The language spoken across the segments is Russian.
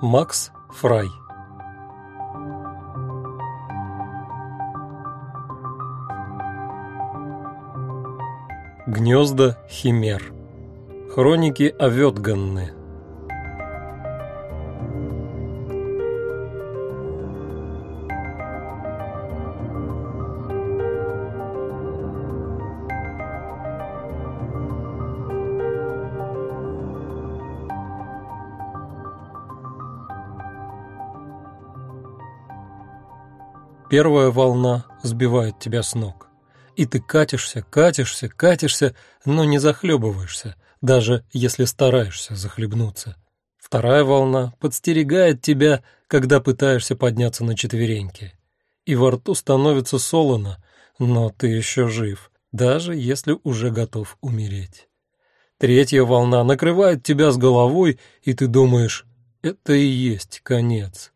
Макс Фрай. Гнезда Химер. Хроники Авётганны Первая волна сбивает тебя с ног. И ты катишься, катишься, катишься, но не захлебываешься, даже если стараешься захлебнуться. Вторая волна подстерегает тебя, когда пытаешься подняться на четвереньки. И во рту становится солоно, но ты еще жив, даже если уже готов умереть. Третья волна накрывает тебя с головой, и ты думаешь, это и есть конец.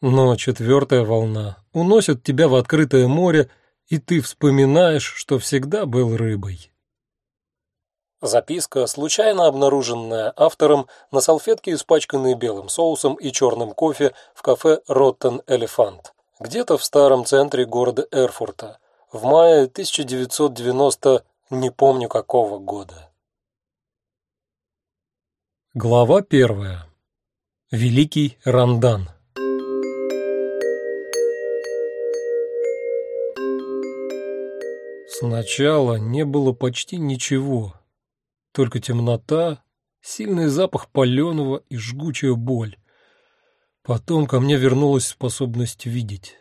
Но четвертая волна уносит тебя в открытое море, и ты вспоминаешь, что всегда был рыбой. Записка, случайно обнаруженная автором на салфетке, испачканной белым соусом и черным кофе в кафе «Роттен Элефант», где-то в старом центре города Эрфурта, в мае 1990 не помню какого года. Глава первая. Великий Рандан. Сначала не было почти ничего, только темнота, сильный запах паленого и жгучая боль. Потом ко мне вернулась способность видеть.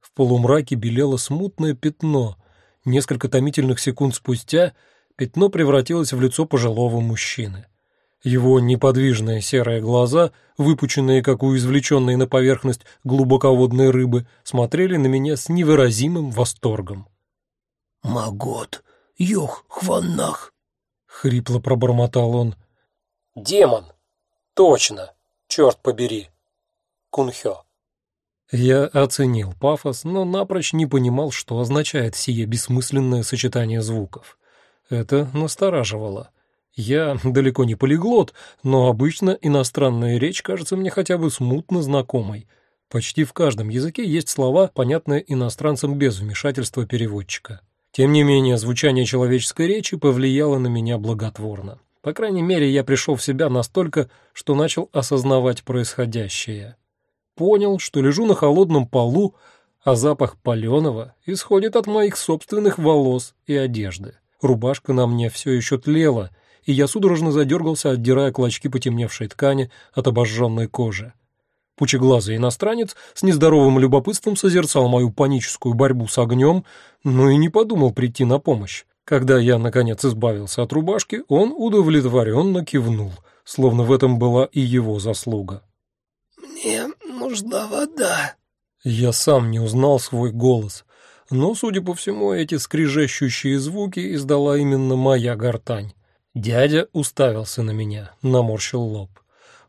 В полумраке белело смутное пятно. Несколько томительных секунд спустя пятно превратилось в лицо пожилого мужчины. Его неподвижные серые глаза, выпученные, как у извлеченной на поверхность глубоководной рыбы, смотрели на меня с невыразимым восторгом. «Магот, Йох, Хваннах!» — хрипло пробормотал он. «Демон! Точно! Черт побери! Кунхё!» Я оценил пафос, но напрочь не понимал, что означает сие бессмысленное сочетание звуков. Это настораживало. Я далеко не полиглот, но обычно иностранная речь кажется мне хотя бы смутно знакомой. Почти в каждом языке есть слова, понятные иностранцам без вмешательства переводчика. Тем не менее, звучание человеческой речи повлияло на меня благотворно. По крайней мере, я пришел в себя настолько, что начал осознавать происходящее. Понял, что лежу на холодном полу, а запах паленого исходит от моих собственных волос и одежды. Рубашка на мне все еще тлела, и я судорожно задергался, отдирая клочки потемневшей ткани от обожженной кожи. Пучеглазый иностранец с нездоровым любопытством созерцал мою паническую борьбу с огнем, но и не подумал прийти на помощь. Когда я, наконец, избавился от рубашки, он удовлетворенно кивнул, словно в этом была и его заслуга. «Мне нужна вода». Я сам не узнал свой голос, но, судя по всему, эти скрижащущие звуки издала именно моя гортань. Дядя уставился на меня, наморщил лоб.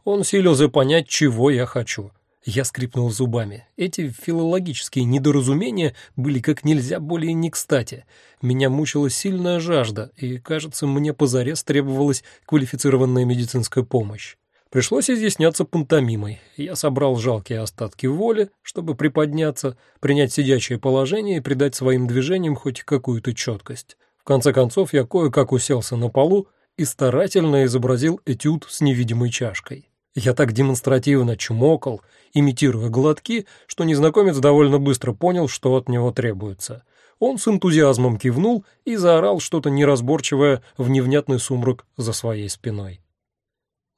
Он силился понять, чего я хочу. Я скрипнул зубами. Эти филологические недоразумения были как нельзя более не кстати. Меня мучила сильная жажда, и, кажется, мне позарез требовалась квалифицированная медицинская помощь. Пришлось изъясняться пантомимой. Я собрал жалкие остатки воли, чтобы приподняться, принять сидячее положение и придать своим движениям хоть какую-то четкость. В конце концов, я кое-как уселся на полу и старательно изобразил этюд с невидимой чашкой. Я так демонстративно чмокал, имитируя глотки, что незнакомец довольно быстро понял, что от него требуется. Он с энтузиазмом кивнул и заорал что-то неразборчивое в невнятный сумрак за своей спиной.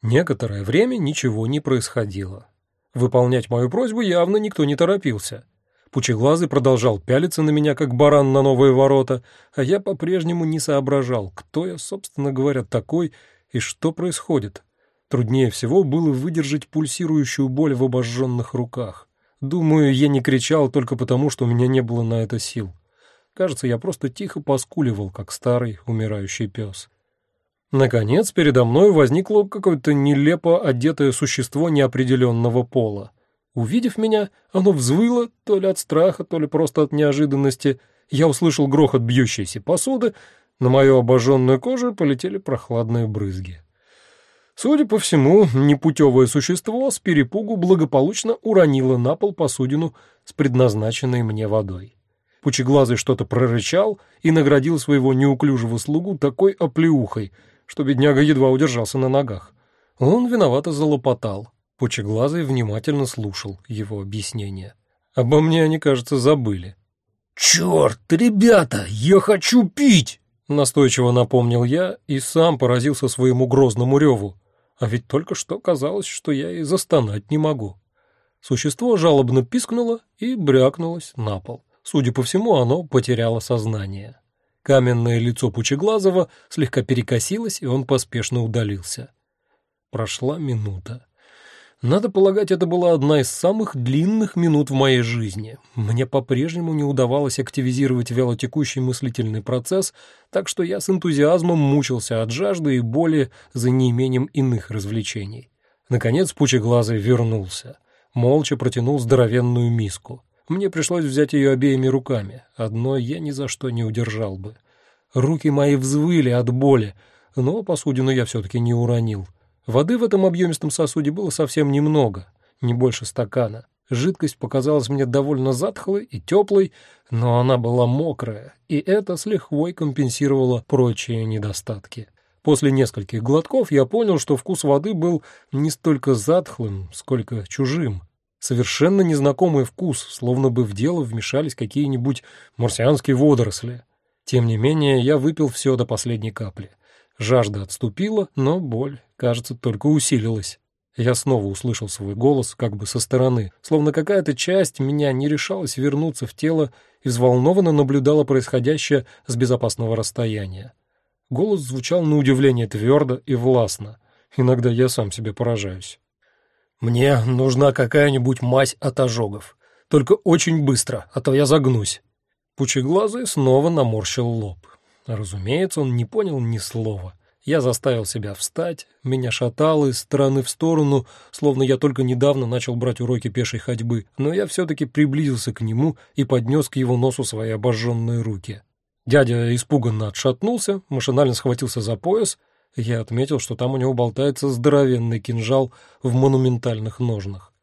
Некоторое время ничего не происходило. Выполнять мою просьбу явно никто не торопился. Пучеглазый продолжал пялиться на меня, как баран на новые ворота, а я по-прежнему не соображал, кто я, собственно говоря, такой и что происходит. Труднее всего было выдержать пульсирующую боль в обожженных руках. Думаю, я не кричал только потому, что у меня не было на это сил. Кажется, я просто тихо поскуливал, как старый умирающий пес. Наконец, передо мной возникло какое-то нелепо одетое существо неопределенного пола. Увидев меня, оно взвыло, то ли от страха, то ли просто от неожиданности. Я услышал грохот бьющейся посуды, на мою обожженную кожу полетели прохладные брызги. Судя по всему, непутевое существо с перепугу благополучно уронило на пол посудину с предназначенной мне водой. Пучеглазый что-то прорычал и наградил своего неуклюжего слугу такой оплеухой, что бедняга едва удержался на ногах. Он виновато залопотал. Пучеглазый внимательно слушал его объяснения. Обо мне они, кажется, забыли. «Черт, ребята, я хочу пить!» Настойчиво напомнил я и сам поразился своему грозному реву. А ведь только что казалось, что я и застонать не могу. Существо жалобно пискнуло и брякнулось на пол. Судя по всему, оно потеряло сознание. Каменное лицо Пучеглазого слегка перекосилось, и он поспешно удалился. Прошла минута. Надо полагать, это была одна из самых длинных минут в моей жизни. Мне по-прежнему не удавалось активизировать вялотекущий мыслительный процесс, так что я с энтузиазмом мучился от жажды и боли за неимением иных развлечений. Наконец Пучеглазый вернулся. Молча протянул здоровенную миску. Мне пришлось взять ее обеими руками. Одной я ни за что не удержал бы. Руки мои взвыли от боли, но посудину я все-таки не уронил. Воды в этом объемистом сосуде было совсем немного, не больше стакана. Жидкость показалась мне довольно затхлой и теплой, но она была мокрая, и это с лихвой компенсировало прочие недостатки. После нескольких глотков я понял, что вкус воды был не столько затхлым, сколько чужим. Совершенно незнакомый вкус, словно бы в дело вмешались какие-нибудь марсианские водоросли. Тем не менее, я выпил все до последней капли. Жажда отступила, но боль, кажется, только усилилась. Я снова услышал свой голос как бы со стороны, словно какая-то часть меня не решалась вернуться в тело и взволнованно наблюдала происходящее с безопасного расстояния. Голос звучал на удивление твердо и властно. Иногда я сам себе поражаюсь. Мне нужна какая-нибудь мазь от ожогов. Только очень быстро, а то я загнусь. Пучеглазый снова наморщил лоб. Разумеется, он не понял ни слова. Я заставил себя встать, меня шатало из стороны в сторону, словно я только недавно начал брать уроки пешей ходьбы, но я все-таки приблизился к нему и поднес к его носу свои обожженные руки. Дядя испуганно отшатнулся, машинально схватился за пояс — я отметил, что там у него болтается здоровенный кинжал в монументальных ножнах.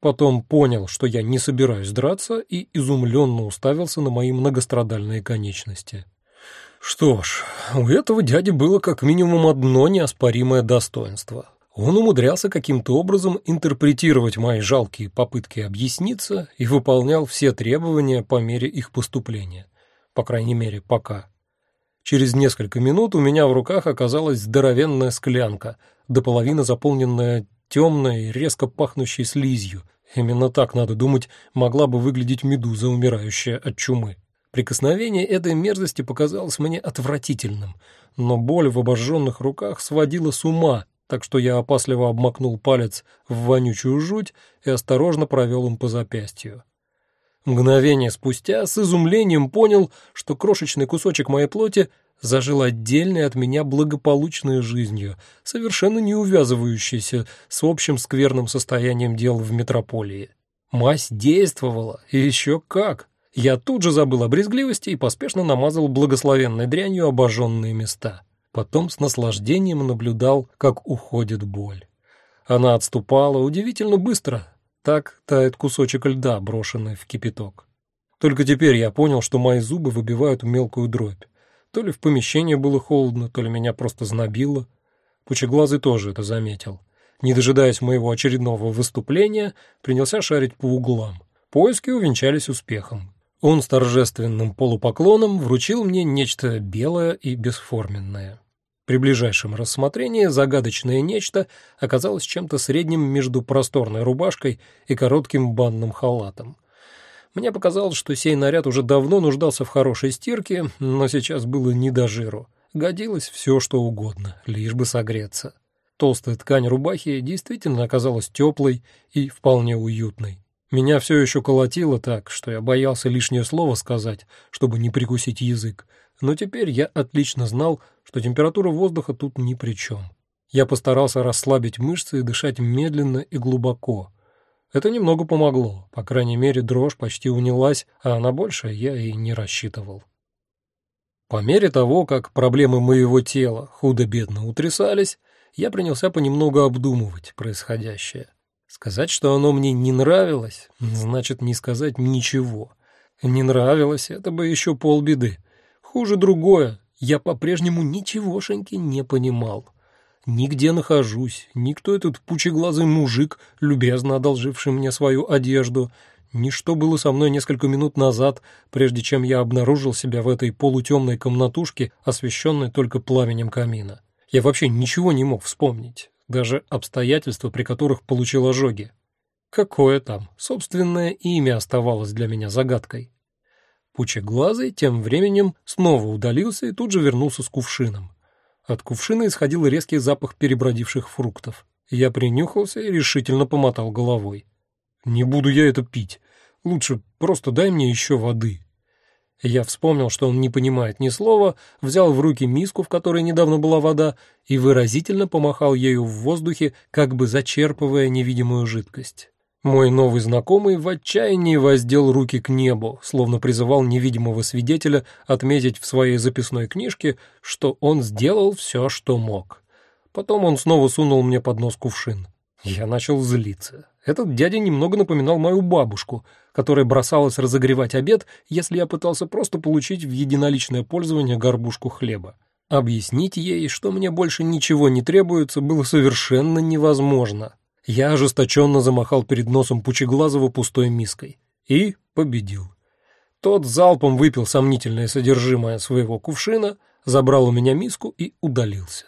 Потом понял, что я не собираюсь драться, и изумленно уставился на мои многострадальные конечности. Что ж, у этого дяди было как минимум одно неоспоримое достоинство. Он умудрялся каким-то образом интерпретировать мои жалкие попытки объясниться и выполнял все требования по мере их поступления. По крайней мере, пока. Через несколько минут у меня в руках оказалась здоровенная склянка, до половины заполненная темной, резко пахнущей слизью. Именно так, надо думать, могла бы выглядеть медуза, умирающая от чумы. Прикосновение этой мерзости показалось мне отвратительным, но боль в обожженных руках сводила с ума, так что я опасливо обмакнул палец в вонючую жуть и осторожно провел им по запястью. Мгновение спустя с изумлением понял, что крошечный кусочек моей плоти зажил отдельной от меня благополучной жизнью, совершенно не увязывающейся с общим скверным состоянием дел в метрополии. Мазь действовала, и еще как. Я тут же забыл о брезгливости и поспешно намазал благословенной дрянью обожженные места. Потом с наслаждением наблюдал, как уходит боль. Она отступала удивительно быстро, так тает кусочек льда, брошенный в кипяток. Только теперь я понял, что мои зубы выбивают мелкую дробь. То ли в помещении было холодно, то ли меня просто знобило. Пучеглазый тоже это заметил. Не дожидаясь моего очередного выступления, принялся шарить по углам. Поиски увенчались успехом. Он с торжественным полупоклоном вручил мне нечто белое и бесформенное. При ближайшем рассмотрении загадочное нечто оказалось чем-то средним между просторной рубашкой и коротким банным халатом. Мне показалось, что сей наряд уже давно нуждался в хорошей стирке, но сейчас было не до жиру. Годилось все, что угодно, лишь бы согреться. Толстая ткань рубахи действительно оказалась теплой и вполне уютной. Меня все еще колотило так, что я боялся лишнее слово сказать, чтобы не прикусить язык, но теперь я отлично знал, что температура воздуха тут ни при чем. Я постарался расслабить мышцы и дышать медленно и глубоко. Это немного помогло, по крайней мере дрожь почти унялась, а на большее я и не рассчитывал. По мере того, как проблемы моего тела худо-бедно утрясались, я принялся понемногу обдумывать происходящее. Сказать, что оно мне не нравилось, значит не сказать ничего. Не нравилось — это бы еще полбеды. Хуже другое, я по-прежнему ничегошеньки не понимал. Нигде нахожусь, никто этот пучеглазый мужик, любезно одолживший мне свою одежду, ни что было со мной несколько минут назад, прежде чем я обнаружил себя в этой полутемной комнатушке, освещенной только пламенем камина. Я вообще ничего не мог вспомнить, даже обстоятельства, при которых получил ожоги. Какое там, собственное имя оставалось для меня загадкой. Пучеглазый тем временем снова удалился и тут же вернулся с кувшином. От кувшина исходил резкий запах перебродивших фруктов. Я принюхался и решительно помотал головой. «Не буду я это пить. Лучше просто дай мне еще воды». Я вспомнил, что он не понимает ни слова, взял в руки миску, в которой недавно была вода, и выразительно помахал ею в воздухе, как бы зачерпывая невидимую жидкость. Мой новый знакомый в отчаянии воздел руки к небу, словно призывал невидимого свидетеля отметить в своей записной книжке, что он сделал все, что мог. Потом он снова сунул мне под нос кувшин. Я начал злиться. Этот дядя немного напоминал мою бабушку, которая бросалась разогревать обед, если я пытался просто получить в единоличное пользование горбушку хлеба. Объяснить ей, что мне больше ничего не требуется, было совершенно невозможно. Я ожесточенно замахал перед носом Пучеглазова пустой миской. И победил. Тот залпом выпил сомнительное содержимое своего кувшина, забрал у меня миску и удалился.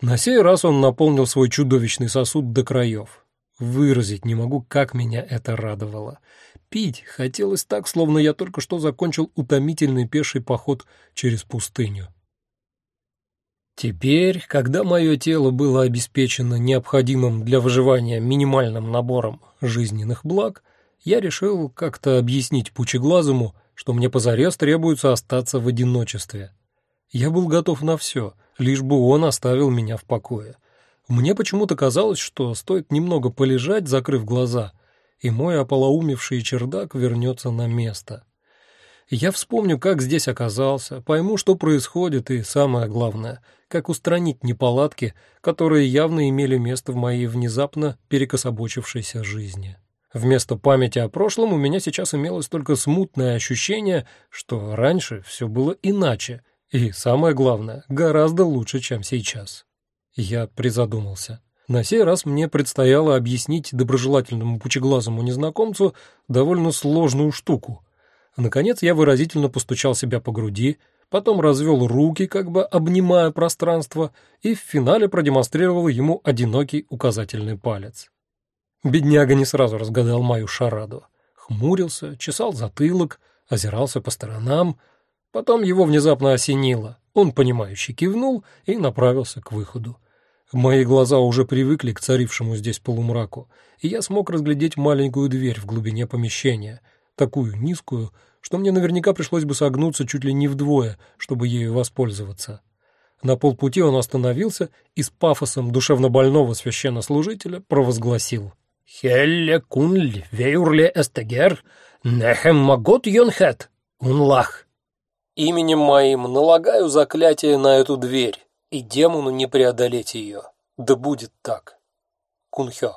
На сей раз он наполнил свой чудовищный сосуд до краев. Выразить не могу, как меня это радовало. Пить хотелось так, словно я только что закончил утомительный пеший поход через пустыню. Теперь, когда мое тело было обеспечено необходимым для выживания минимальным набором жизненных благ, я решил как-то объяснить Пучеглазому, что мне позарез требуется остаться в одиночестве. Я был готов на все, лишь бы он оставил меня в покое. Мне почему-то казалось, что стоит немного полежать, закрыв глаза, и мой ополоумевший чердак вернется на место. Я вспомню, как здесь оказался, пойму, что происходит, и самое главное, как устранить неполадки, которые явно имели место в моей внезапно перекособочившейся жизни. Вместо памяти о прошлом у меня сейчас имелось только смутное ощущение, что раньше все было иначе, и, самое главное, гораздо лучше, чем сейчас. Я призадумался. На сей раз мне предстояло объяснить доброжелательному пучеглазому незнакомцу довольно сложную штуку — Наконец я выразительно постучал себя по груди, потом развел руки, как бы обнимая пространство, и в финале продемонстрировал ему одинокий указательный палец. Бедняга не сразу разгадал мою шараду. Хмурился, чесал затылок, озирался по сторонам. Потом его внезапно осенило. Он, понимающе кивнул и направился к выходу. Мои глаза уже привыкли к царившему здесь полумраку, и я смог разглядеть маленькую дверь в глубине помещения — такую низкую, что мне наверняка пришлось бы согнуться чуть ли не вдвое, чтобы ею воспользоваться. На полпути он остановился и с пафосом душевнобольного священнослужителя провозгласил. «Хелле кунль вейурле эстегер нехем магот йонхет унлах». «Именем моим налагаю заклятие на эту дверь, и демону не преодолеть ее. Да будет так». Кунхё.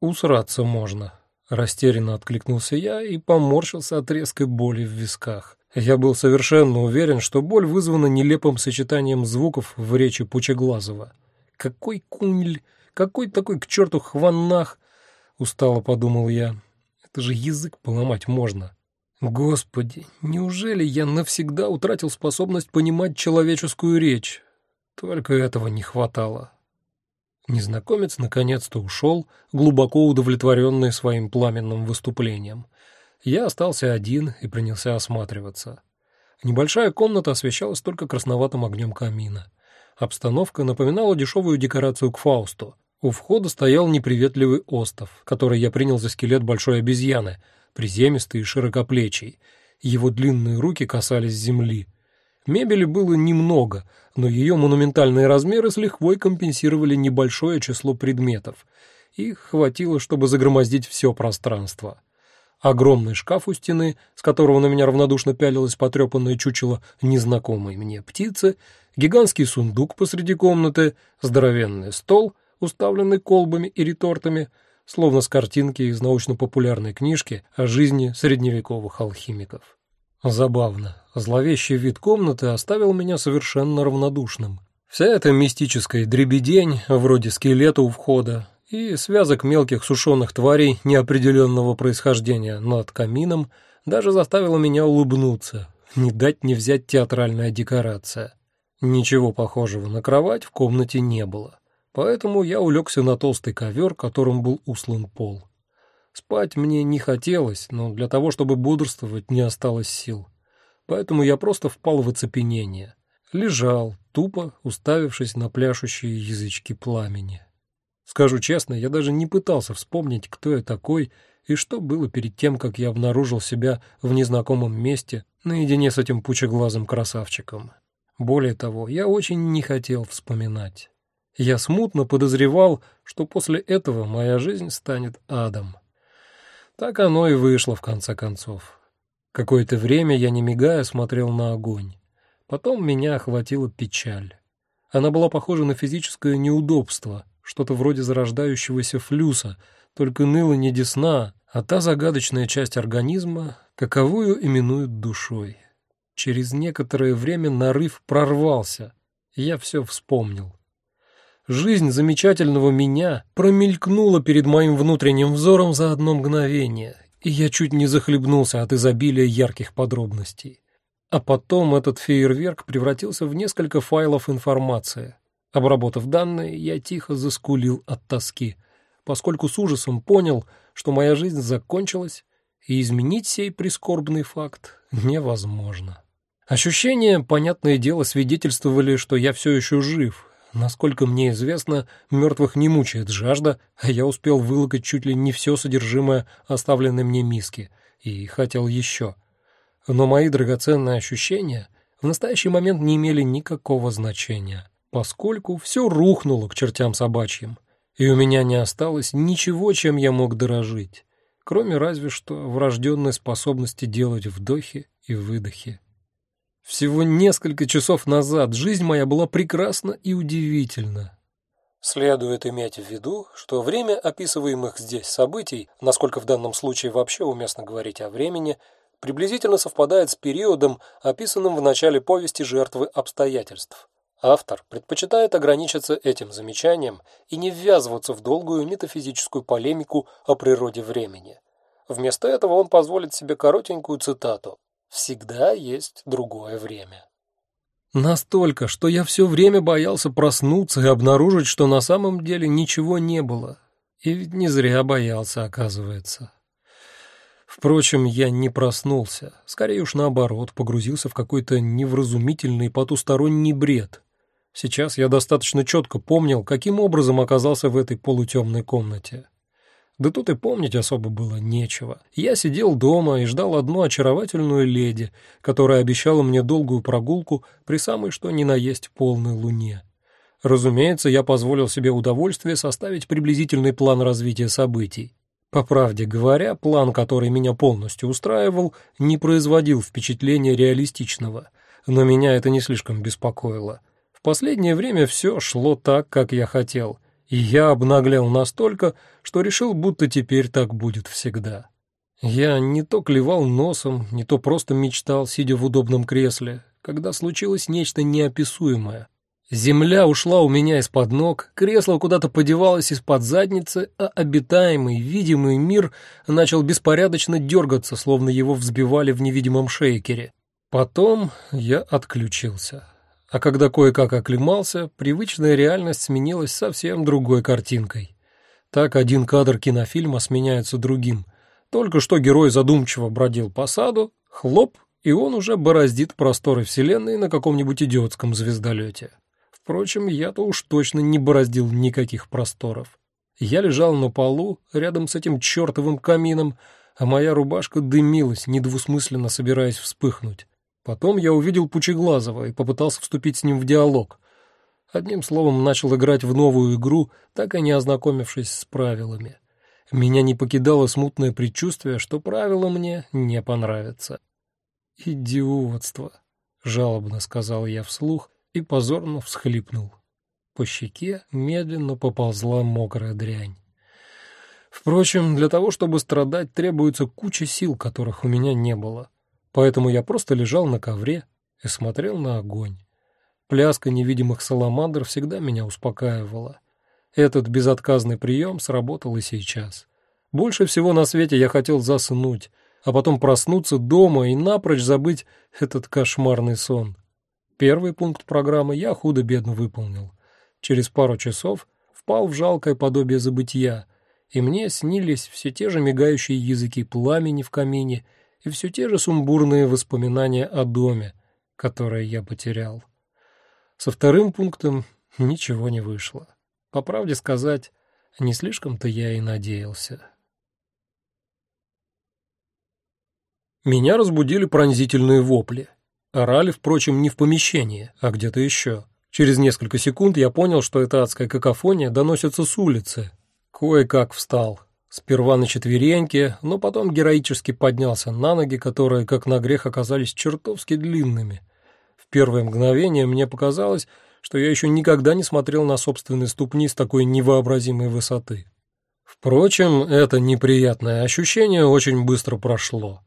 «Усраться можно», Растерянно откликнулся я и поморщился от резкой боли в висках. Я был совершенно уверен, что боль вызвана нелепым сочетанием звуков в речи Пучеглазова. «Какой кунль? Какой такой к черту хванах?» — устало подумал я. «Это же язык поломать можно». Господи, неужели я навсегда утратил способность понимать человеческую речь? Только этого не хватало. Незнакомец наконец-то ушел, глубоко удовлетворенный своим пламенным выступлением. Я остался один и принялся осматриваться. Небольшая комната освещалась только красноватым огнем камина. Обстановка напоминала дешевую декорацию к Фаусту. У входа стоял неприветливый остов, который я принял за скелет большой обезьяны, приземистый и широкоплечий. Его длинные руки касались земли. Мебели было немного, но ее монументальные размеры с лихвой компенсировали небольшое число предметов. Их хватило, чтобы загромоздить все пространство. огромный шкаф у стены, с которого на меня равнодушно пялилось потрепанное чучело незнакомой мне птицы, гигантский сундук посреди комнаты, здоровенный стол, уставленный колбами и ретортами, словно с картинки из научно-популярной книжки о жизни средневековых алхимиков. Забавно, зловещий вид комнаты оставил меня совершенно равнодушным. Вся эта мистическая дребедень, вроде скелета у входа, и связок мелких сушеных тварей неопределенного происхождения над камином даже заставила меня улыбнуться. Не дать не взять театральная декорация. Ничего похожего на кровать в комнате не было, поэтому я улегся на толстый ковер, которым был услан пол. Спать мне не хотелось, но для того, чтобы бодрствовать, не осталось сил. Поэтому я просто впал в оцепенение. Лежал, тупо уставившись на пляшущие язычки пламени. Скажу честно, я даже не пытался вспомнить, кто я такой и что было перед тем, как я обнаружил себя в незнакомом месте наедине с этим пучеглазым красавчиком. Более того, я очень не хотел вспоминать. Я смутно подозревал, что после этого моя жизнь станет адом. Так оно и вышло в конце концов. Какое-то время я, не мигая, смотрел на огонь. Потом меня охватила печаль. Она была похожа на физическое неудобство, что-то вроде зарождающегося флюса, только ныла не десна, а та загадочная часть организма, каковую именуют душой. Через некоторое время нарыв прорвался, и я все вспомнил. Жизнь замечательного меня промелькнула перед моим внутренним взором за одно мгновение, и я чуть не захлебнулся от изобилия ярких подробностей. А потом этот фейерверк превратился в несколько файлов информации. Обработав данные, я тихо заскулил от тоски, поскольку с ужасом понял, что моя жизнь закончилась, и изменить сей прискорбный факт невозможно. Ощущения, понятное дело, свидетельствовали, что я все еще жив. Насколько мне известно, мертвых не мучает жажда, а я успел вылокать чуть ли не все содержимое оставленной мне миски и хотел еще. Но мои драгоценные ощущения в настоящий момент не имели никакого значения поскольку все рухнуло к чертям собачьим, и у меня не осталось ничего, чем я мог дорожить, кроме разве что врожденной способности делать вдохи и выдохи. Всего несколько часов назад жизнь моя была прекрасна и удивительна. Следует иметь в виду, что время описываемых здесь событий, насколько в данном случае вообще уместно говорить о времени, приблизительно совпадает с периодом, описанным в начале повести жертвы обстоятельств. Автор предпочитает ограничиться этим замечанием и не ввязываться в долгую метафизическую полемику о природе времени. Вместо этого он позволит себе коротенькую цитату «Всегда есть другое время». Настолько, что я все время боялся проснуться и обнаружить, что на самом деле ничего не было. И ведь не зря боялся, оказывается. Впрочем, я не проснулся, скорее уж наоборот, погрузился в какой-то невразумительный потусторонний бред, Сейчас я достаточно четко помнил, каким образом оказался в этой полутемной комнате. Да тут и помнить особо было нечего. Я сидел дома и ждал одну очаровательную леди, которая обещала мне долгую прогулку при самой что ни на есть полной луне. Разумеется, я позволил себе удовольствие составить приблизительный план развития событий. По правде говоря, план, который меня полностью устраивал, не производил впечатления реалистичного, но меня это не слишком беспокоило последнее время все шло так, как я хотел, и я обнаглел настолько, что решил, будто теперь так будет всегда. Я не то клевал носом, не то просто мечтал, сидя в удобном кресле, когда случилось нечто неописуемое. Земля ушла у меня из-под ног, кресло куда-то подевалось из-под задницы, а обитаемый, видимый мир начал беспорядочно дергаться, словно его взбивали в невидимом шейкере. Потом я отключился. А когда кое-как оклемался, привычная реальность сменилась совсем другой картинкой. Так один кадр кинофильма сменяется другим. Только что герой задумчиво бродил по саду, хлоп, и он уже бороздит просторы Вселенной на каком-нибудь идиотском звездолете. Впрочем, я-то уж точно не бороздил никаких просторов. Я лежал на полу, рядом с этим чертовым камином, а моя рубашка дымилась, недвусмысленно собираясь вспыхнуть. Потом я увидел Пучеглазова и попытался вступить с ним в диалог. Одним словом, начал играть в новую игру, так и не ознакомившись с правилами. Меня не покидало смутное предчувствие, что правила мне не понравятся. «Идиотство!» — жалобно сказал я вслух и позорно всхлипнул. По щеке медленно поползла мокрая дрянь. Впрочем, для того, чтобы страдать, требуется куча сил, которых у меня не было. Поэтому я просто лежал на ковре и смотрел на огонь. Пляска невидимых саламандр всегда меня успокаивала. Этот безотказный прием сработал и сейчас. Больше всего на свете я хотел заснуть, а потом проснуться дома и напрочь забыть этот кошмарный сон. Первый пункт программы я худо-бедно выполнил. Через пару часов впал в жалкое подобие забытия, и мне снились все те же мигающие языки пламени в камине и все те же сумбурные воспоминания о доме, которое я потерял. Со вторым пунктом ничего не вышло. По правде сказать, не слишком-то я и надеялся. Меня разбудили пронзительные вопли. Орали, впрочем, не в помещении, а где-то еще. Через несколько секунд я понял, что эта адская какофония доносится с улицы. Кое-как встал. Сперва на четвереньки, но потом героически поднялся на ноги, которые, как на грех, оказались чертовски длинными. В первое мгновение мне показалось, что я еще никогда не смотрел на собственные ступни с такой невообразимой высоты. Впрочем, это неприятное ощущение очень быстро прошло.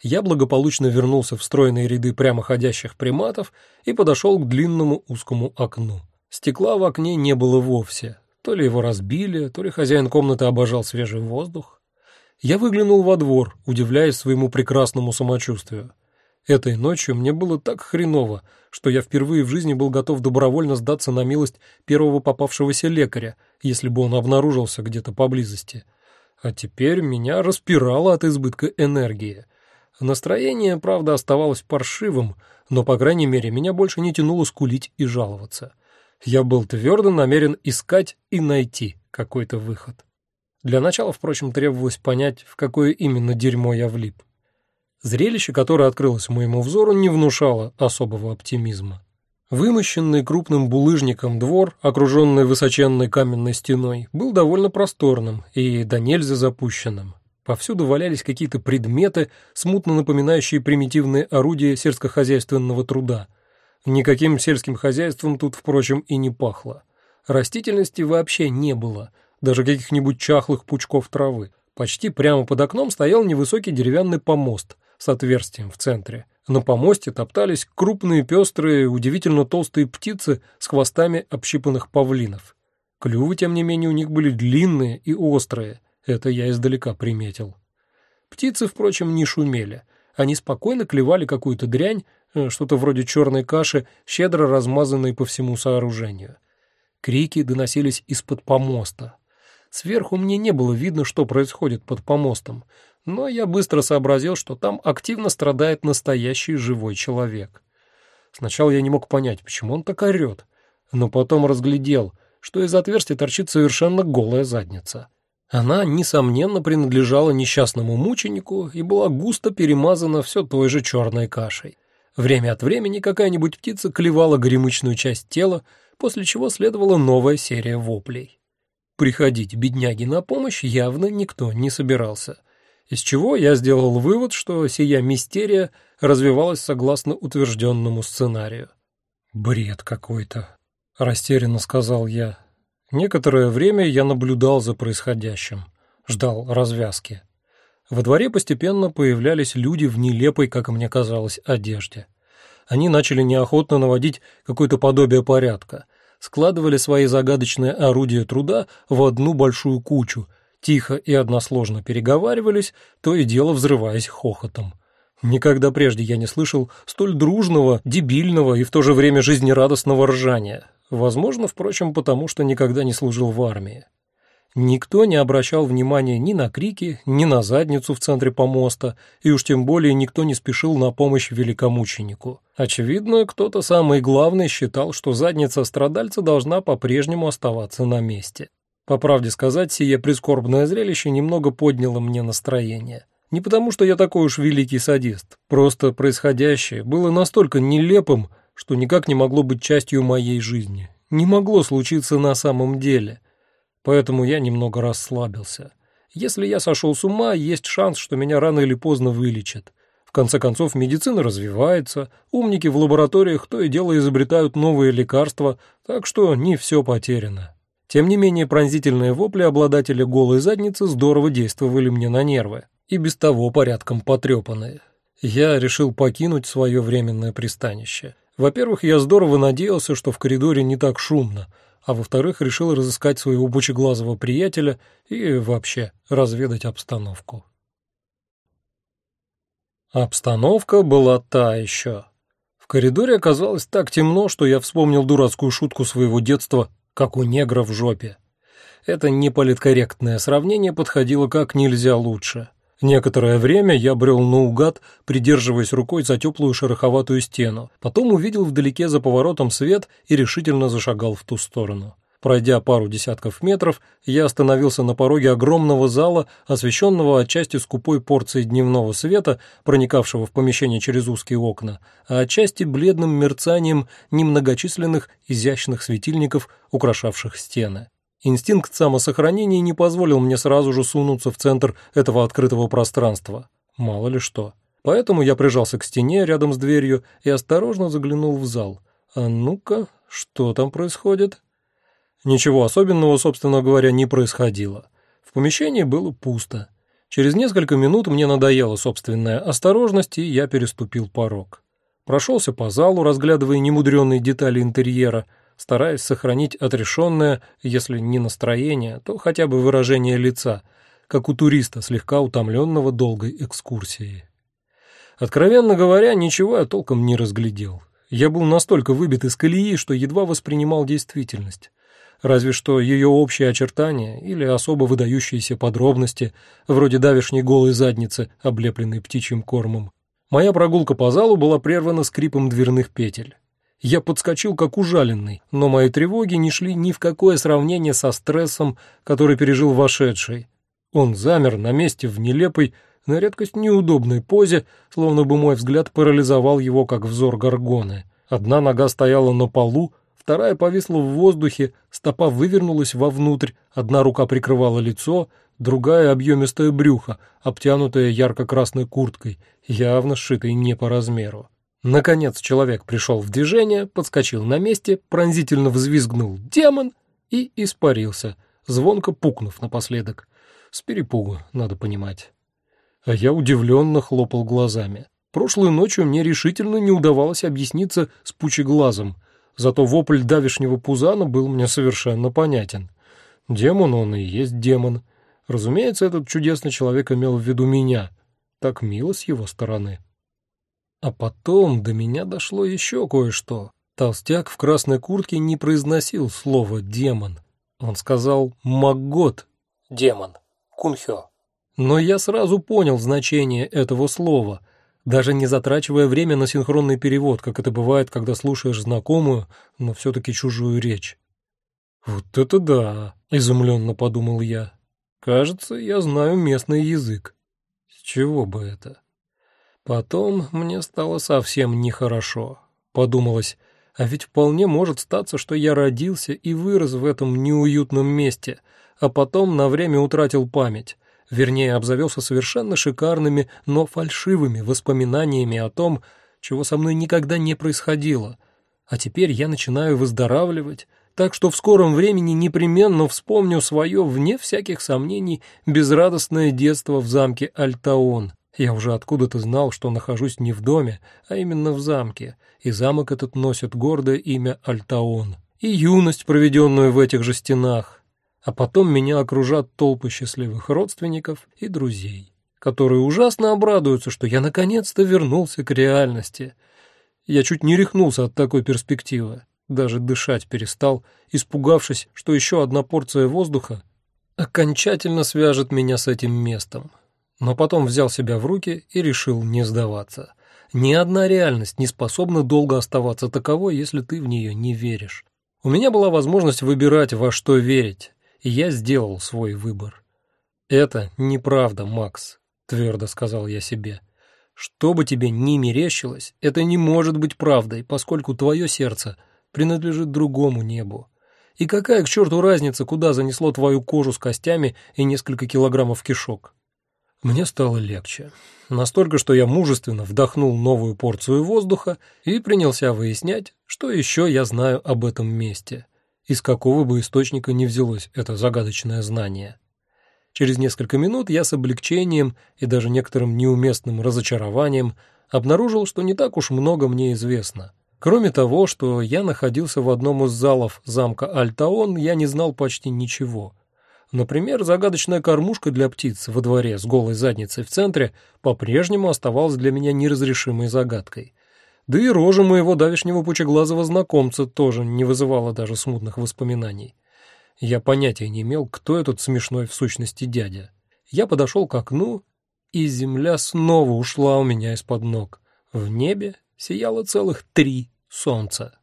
Я благополучно вернулся в стройные ряды прямоходящих приматов и подошел к длинному узкому окну. Стекла в окне не было вовсе. То ли его разбили, то ли хозяин комнаты обожал свежий воздух. Я выглянул во двор, удивляясь своему прекрасному самочувствию. Этой ночью мне было так хреново, что я впервые в жизни был готов добровольно сдаться на милость первого попавшегося лекаря, если бы он обнаружился где-то поблизости. А теперь меня распирало от избытка энергии. Настроение, правда, оставалось паршивым, но, по крайней мере, меня больше не тянуло скулить и жаловаться. Я был твердо намерен искать и найти какой-то выход. Для начала, впрочем, требовалось понять, в какое именно дерьмо я влип. Зрелище, которое открылось моему взору, не внушало особого оптимизма. Вымощенный крупным булыжником двор, окруженный высоченной каменной стеной, был довольно просторным и до нельзя запущенным. Повсюду валялись какие-то предметы, смутно напоминающие примитивные орудия сельскохозяйственного труда. Никаким сельским хозяйством тут, впрочем, и не пахло. Растительности вообще не было, даже каких-нибудь чахлых пучков травы. Почти прямо под окном стоял невысокий деревянный помост, с отверстием в центре. На помосте топтались крупные пестрые, удивительно толстые птицы с хвостами общипанных павлинов. Клювы, тем не менее, у них были длинные и острые, это я издалека приметил. Птицы, впрочем, не шумели. Они спокойно клевали какую-то дрянь, э, что-то вроде черной каши, щедро размазанной по всему сооружению. Крики доносились из-под помоста. Сверху мне не было видно, что происходит под помостом, но я быстро сообразил, что там активно страдает настоящий живой человек. Сначала я не мог понять, почему он так орет, но потом разглядел, что из отверстия торчит совершенно голая задница. Она, несомненно, принадлежала несчастному мученику и была густо перемазана все той же черной кашей. Время от времени какая-нибудь птица клевала горемычную часть тела, после чего следовала новая серия воплей. Приходить бедняге на помощь явно никто не собирался — из чего я сделал вывод, что сия мистерия развивалась согласно утвержденному сценарию. «Бред какой-то», — растерянно сказал я. Некоторое время я наблюдал за происходящим, ждал развязки. Во дворе постепенно появлялись люди в нелепой, как мне казалось, одежде. Они начали неохотно наводить какое-то подобие порядка, складывали свои загадочные орудия труда в одну большую кучу — тихо и односложно переговаривались, то и дело взрываясь хохотом. Никогда прежде я не слышал столь дружного, дебильного и в то же время жизнерадостного ржания. Возможно, впрочем, потому что никогда не служил в армии. Никто не обращал внимания ни на крики, ни на задницу в центре помоста, и уж тем более никто не спешил на помощь великомученику. Очевидно, кто-то самый главный считал, что задница страдальца должна по-прежнему оставаться на месте. По правде сказать, сие прискорбное зрелище немного подняло мне настроение. Не потому, что я такой уж великий садист, просто происходящее было настолько нелепым, что никак не могло быть частью моей жизни. Не могло случиться на самом деле. Поэтому я немного расслабился. Если я сошел с ума, есть шанс, что меня рано или поздно вылечат. В конце концов, медицина развивается, умники в лабораториях то и дело изобретают новые лекарства, так что не все потеряно. Тем не менее, пронзительные вопли обладателя голой задницы здорово действовали мне на нервы, и без того порядком потрепанные. Я решил покинуть свое временное пристанище. Во-первых, я здорово надеялся, что в коридоре не так шумно, а во-вторых, решил разыскать своего бучеглазого приятеля и вообще разведать обстановку. Обстановка была та еще. В коридоре оказалось так темно, что я вспомнил дурацкую шутку своего детства, как у негра в жопе. Это неполиткорректное сравнение подходило как нельзя лучше. Некоторое время я брел наугад, придерживаясь рукой за теплую шероховатую стену. Потом увидел вдалеке за поворотом свет и решительно зашагал в ту сторону. Пройдя пару десятков метров, я остановился на пороге огромного зала, освещенного отчасти скупой порцией дневного света, проникавшего в помещение через узкие окна, а отчасти бледным мерцанием немногочисленных изящных светильников, украшавших стены. Инстинкт самосохранения не позволил мне сразу же сунуться в центр этого открытого пространства. Мало ли что. Поэтому я прижался к стене рядом с дверью и осторожно заглянул в зал. А ну-ка, что там происходит? Ничего особенного, собственно говоря, не происходило. В помещении было пусто. Через несколько минут мне надоела собственная осторожность, и я переступил порог. Прошелся по залу, разглядывая немудренные детали интерьера, стараясь сохранить отрешенное, если не настроение, то хотя бы выражение лица, как у туриста, слегка утомленного долгой экскурсией. Откровенно говоря, ничего я толком не разглядел. Я был настолько выбит из колеи, что едва воспринимал действительность разве что ее общие очертания или особо выдающиеся подробности, вроде давешней голой задницы, облепленной птичьим кормом. Моя прогулка по залу была прервана скрипом дверных петель. Я подскочил как ужаленный, но мои тревоги не шли ни в какое сравнение со стрессом, который пережил вошедший. Он замер на месте в нелепой, на редкость неудобной позе, словно бы мой взгляд парализовал его, как взор горгоны. Одна нога стояла на полу, вторая повисла в воздухе, стопа вывернулась вовнутрь, одна рука прикрывала лицо, другая — объемистое брюхо, обтянутое ярко-красной курткой, явно сшитой не по размеру. Наконец человек пришел в движение, подскочил на месте, пронзительно взвизгнул «Демон!» и испарился, звонко пукнув напоследок. С перепугу, надо понимать. А я удивленно хлопал глазами. Прошлой ночью мне решительно не удавалось объясниться с пучеглазом — Зато вопль давишнего Пузана был мне совершенно понятен. Демон он и есть демон. Разумеется, этот чудесный человек имел в виду меня. Так мило с его стороны. А потом до меня дошло еще кое-что. Толстяк в красной куртке не произносил слово «демон». Он сказал «магот». Демон. Кунхё. Но я сразу понял значение этого слова — даже не затрачивая время на синхронный перевод, как это бывает, когда слушаешь знакомую, но все-таки чужую речь. «Вот это да!» — изумленно подумал я. «Кажется, я знаю местный язык. С чего бы это?» Потом мне стало совсем нехорошо. Подумалось, а ведь вполне может статься, что я родился и вырос в этом неуютном месте, а потом на время утратил память, вернее, обзавелся совершенно шикарными, но фальшивыми воспоминаниями о том, чего со мной никогда не происходило. А теперь я начинаю выздоравливать, так что в скором времени непременно вспомню свое, вне всяких сомнений, безрадостное детство в замке Альтаон. Я уже откуда-то знал, что нахожусь не в доме, а именно в замке, и замок этот носит гордое имя Альтаон. И юность, проведенную в этих же стенах, а потом меня окружат толпы счастливых родственников и друзей, которые ужасно обрадуются, что я наконец-то вернулся к реальности. Я чуть не рехнулся от такой перспективы, даже дышать перестал, испугавшись, что еще одна порция воздуха окончательно свяжет меня с этим местом. Но потом взял себя в руки и решил не сдаваться. Ни одна реальность не способна долго оставаться таковой, если ты в нее не веришь. У меня была возможность выбирать, во что верить, и я сделал свой выбор. «Это неправда, Макс», — твердо сказал я себе. «Что бы тебе ни мерещилось, это не может быть правдой, поскольку твое сердце принадлежит другому небу. И какая к черту разница, куда занесло твою кожу с костями и несколько килограммов кишок? Мне стало легче. Настолько, что я мужественно вдохнул новую порцию воздуха и принялся выяснять, что еще я знаю об этом месте. Из какого бы источника ни взялось это загадочное знание. Через несколько минут я с облегчением и даже некоторым неуместным разочарованием обнаружил, что не так уж много мне известно. Кроме того, что я находился в одном из залов замка Альтаон, я не знал почти ничего. Например, загадочная кормушка для птиц во дворе с голой задницей в центре по-прежнему оставалась для меня неразрешимой загадкой. Да и рожа моего давешнего пучеглазого знакомца тоже не вызывала даже смутных воспоминаний. Я понятия не имел, кто этот смешной в сущности дядя. Я подошел к окну, и земля снова ушла у меня из-под ног. В небе сияло целых три солнца.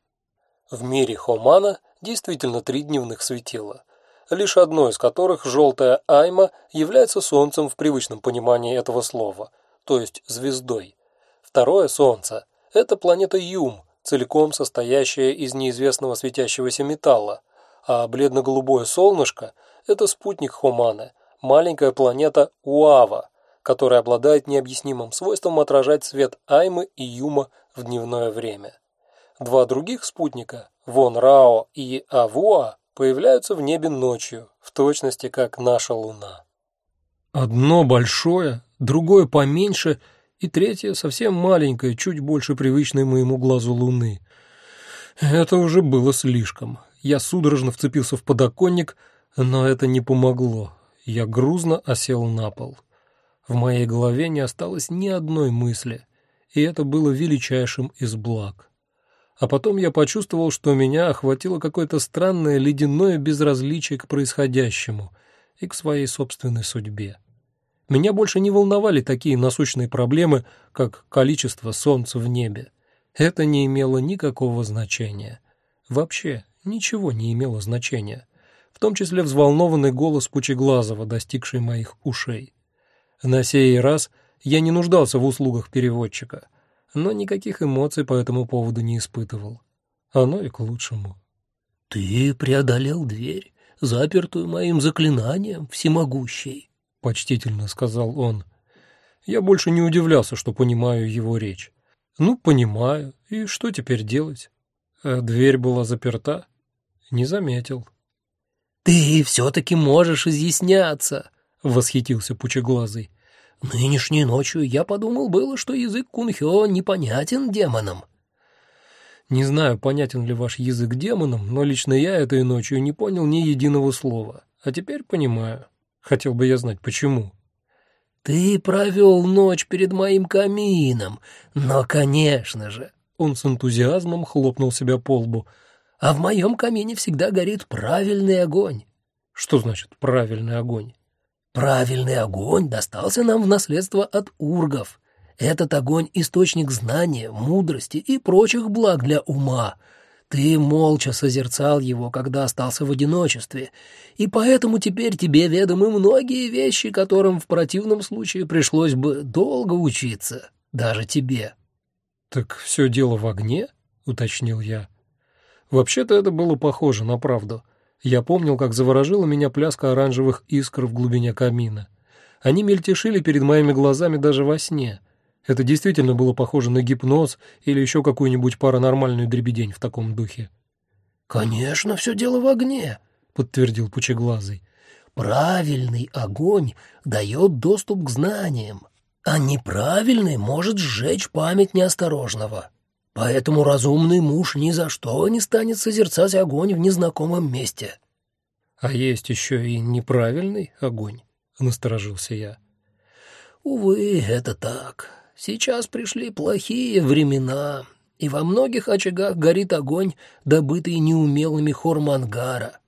В мире Хомана действительно три дневных светила, лишь одно из которых, желтая Айма, является солнцем в привычном понимании этого слова, то есть звездой. Второе солнце – это планета Юм, целиком состоящая из неизвестного светящегося металла, а бледно-голубое солнышко – это спутник Хомана, маленькая планета Уава, которая обладает необъяснимым свойством отражать свет Аймы и Юма в дневное время. Два других спутника, Вон Рао и Авуа, появляются в небе ночью, в точности как наша Луна. Одно большое, другое поменьше и третье совсем маленькое, чуть больше привычной моему глазу Луны. Это уже было слишком. Я судорожно вцепился в подоконник, но это не помогло. Я грузно осел на пол. В моей голове не осталось ни одной мысли, и это было величайшим из благ. А потом я почувствовал, что меня охватило какое-то странное ледяное безразличие к происходящему и к своей собственной судьбе. Меня больше не волновали такие насущные проблемы, как количество солнца в небе. Это не имело никакого значения. Вообще ничего не имело значения, в том числе взволнованный голос Пучеглазова, достигший моих ушей. На сей раз я не нуждался в услугах переводчика, но никаких эмоций по этому поводу не испытывал. Оно и к лучшему. «Ты преодолел дверь, запертую моим заклинанием, всемогущей», — почтительно сказал он. Я больше не удивлялся, что понимаю его речь. Ну, понимаю, и что теперь делать? А дверь была заперта. Не заметил. «Ты все-таки можешь изъясняться», — восхитился Пучеглазый. «Нынешней ночью я подумал было, что язык кунхё непонятен демонам». Не знаю, понятен ли ваш язык демонам, но лично я этой ночью не понял ни единого слова. А теперь понимаю. Хотел бы я знать, почему. «Ты провел ночь перед моим камином, но, конечно же...» Он с энтузиазмом хлопнул себя по лбу — а в моем камине всегда горит правильный огонь. Что значит правильный огонь? Правильный огонь достался нам в наследство от ургов. Этот огонь — источник знания, мудрости и прочих благ для ума. Ты молча созерцал его, когда остался в одиночестве, и поэтому теперь тебе ведомы многие вещи, которым в противном случае пришлось бы долго учиться, даже тебе. — Так все дело в огне? — уточнил я. — Вообще-то это было похоже на правду. Я помнил, как заворожила меня пляска оранжевых искр в глубине камина. Они мельтешили перед моими глазами даже во сне. Это действительно было похоже на гипноз или еще какую-нибудь паранормальную дребедень в таком духе. «Конечно, все дело в огне», — подтвердил Пучеглазый. «Правильный огонь дает доступ к знаниям, а неправильный может сжечь память неосторожного». Поэтому разумный муж ни за что не станет созерцать огонь в незнакомом месте. — А есть еще и неправильный огонь, — насторожился я. — Увы, это так. Сейчас пришли плохие времена, и во многих очагах горит огонь, добытый неумелыми Хормангара.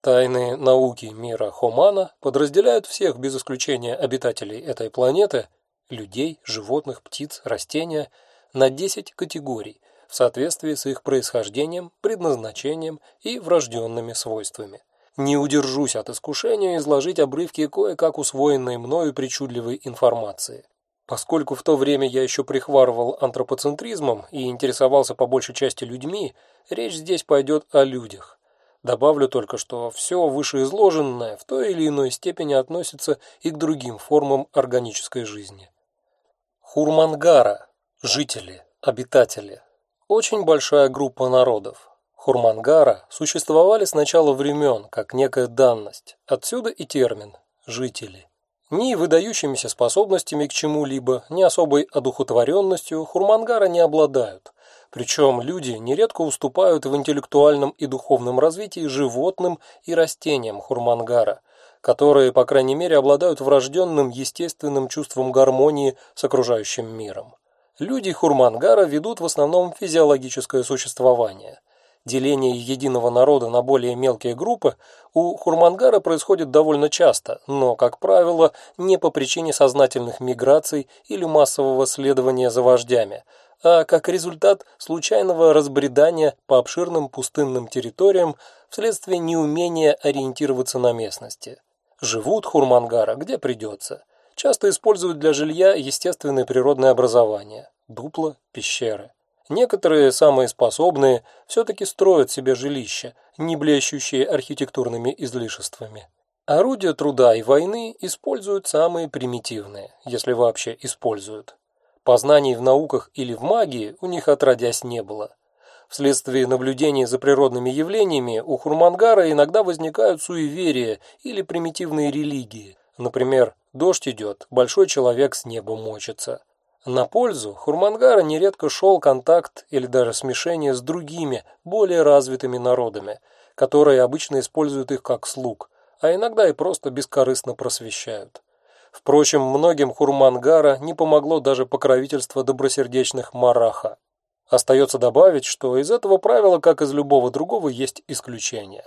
Тайные науки мира Хомана подразделяют всех без исключения обитателей этой планеты – людей, животных, птиц, растения – на 10 категорий в соответствии с их происхождением, предназначением и врожденными свойствами. Не удержусь от искушения изложить обрывки кое-как усвоенной мною причудливой информации. Поскольку в то время я еще прихварывал антропоцентризмом и интересовался по большей части людьми, речь здесь пойдет о людях. Добавлю только, что все вышеизложенное в той или иной степени относится и к другим формам органической жизни. Хурмангара – жители, обитатели. Очень большая группа народов. Хурмангара существовали с начала времен, как некая данность. Отсюда и термин «жители». Ни выдающимися способностями к чему-либо, ни особой одухотворенностью хурмангара не обладают. Причем люди нередко уступают в интеллектуальном и духовном развитии животным и растениям хурмангара, которые, по крайней мере, обладают врожденным естественным чувством гармонии с окружающим миром. Люди хурмангара ведут в основном физиологическое существование – деление единого народа на более мелкие группы у Хурмангара происходит довольно часто, но, как правило, не по причине сознательных миграций или массового следования за вождями, а как результат случайного разбредания по обширным пустынным территориям вследствие неумения ориентироваться на местности. Живут Хурмангара где придется. Часто используют для жилья естественные природные образования – дупла, пещеры. Некоторые, самые способные, все-таки строят себе жилища, не блещущие архитектурными излишествами. Орудия труда и войны используют самые примитивные, если вообще используют. Познаний в науках или в магии у них отродясь не было. Вследствие наблюдений за природными явлениями у Хурмангара иногда возникают суеверия или примитивные религии. Например, дождь идет, большой человек с неба мочится. На пользу Хурмангара нередко шел контакт или даже смешение с другими, более развитыми народами, которые обычно используют их как слуг, а иногда и просто бескорыстно просвещают. Впрочем, многим Хурмангара не помогло даже покровительство добросердечных мараха. Остается добавить, что из этого правила, как из любого другого, есть исключение.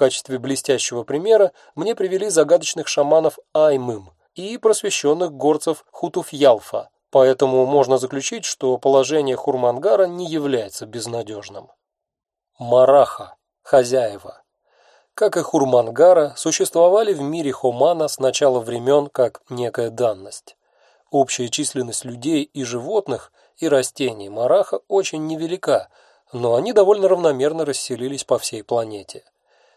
Качестве блестящего примера мне привели загадочных шаманов Аймым и просвещенных горцев Хутуфьялфа, Поэтому можно заключить, что положение Хурмангара не является безнадежным. Мараха, хозяева. Как и Хурмангара, существовали в мире Хомана с начала времен как некая данность. Общая численность людей и животных и растений Мараха очень невелика, но они довольно равномерно расселились по всей планете.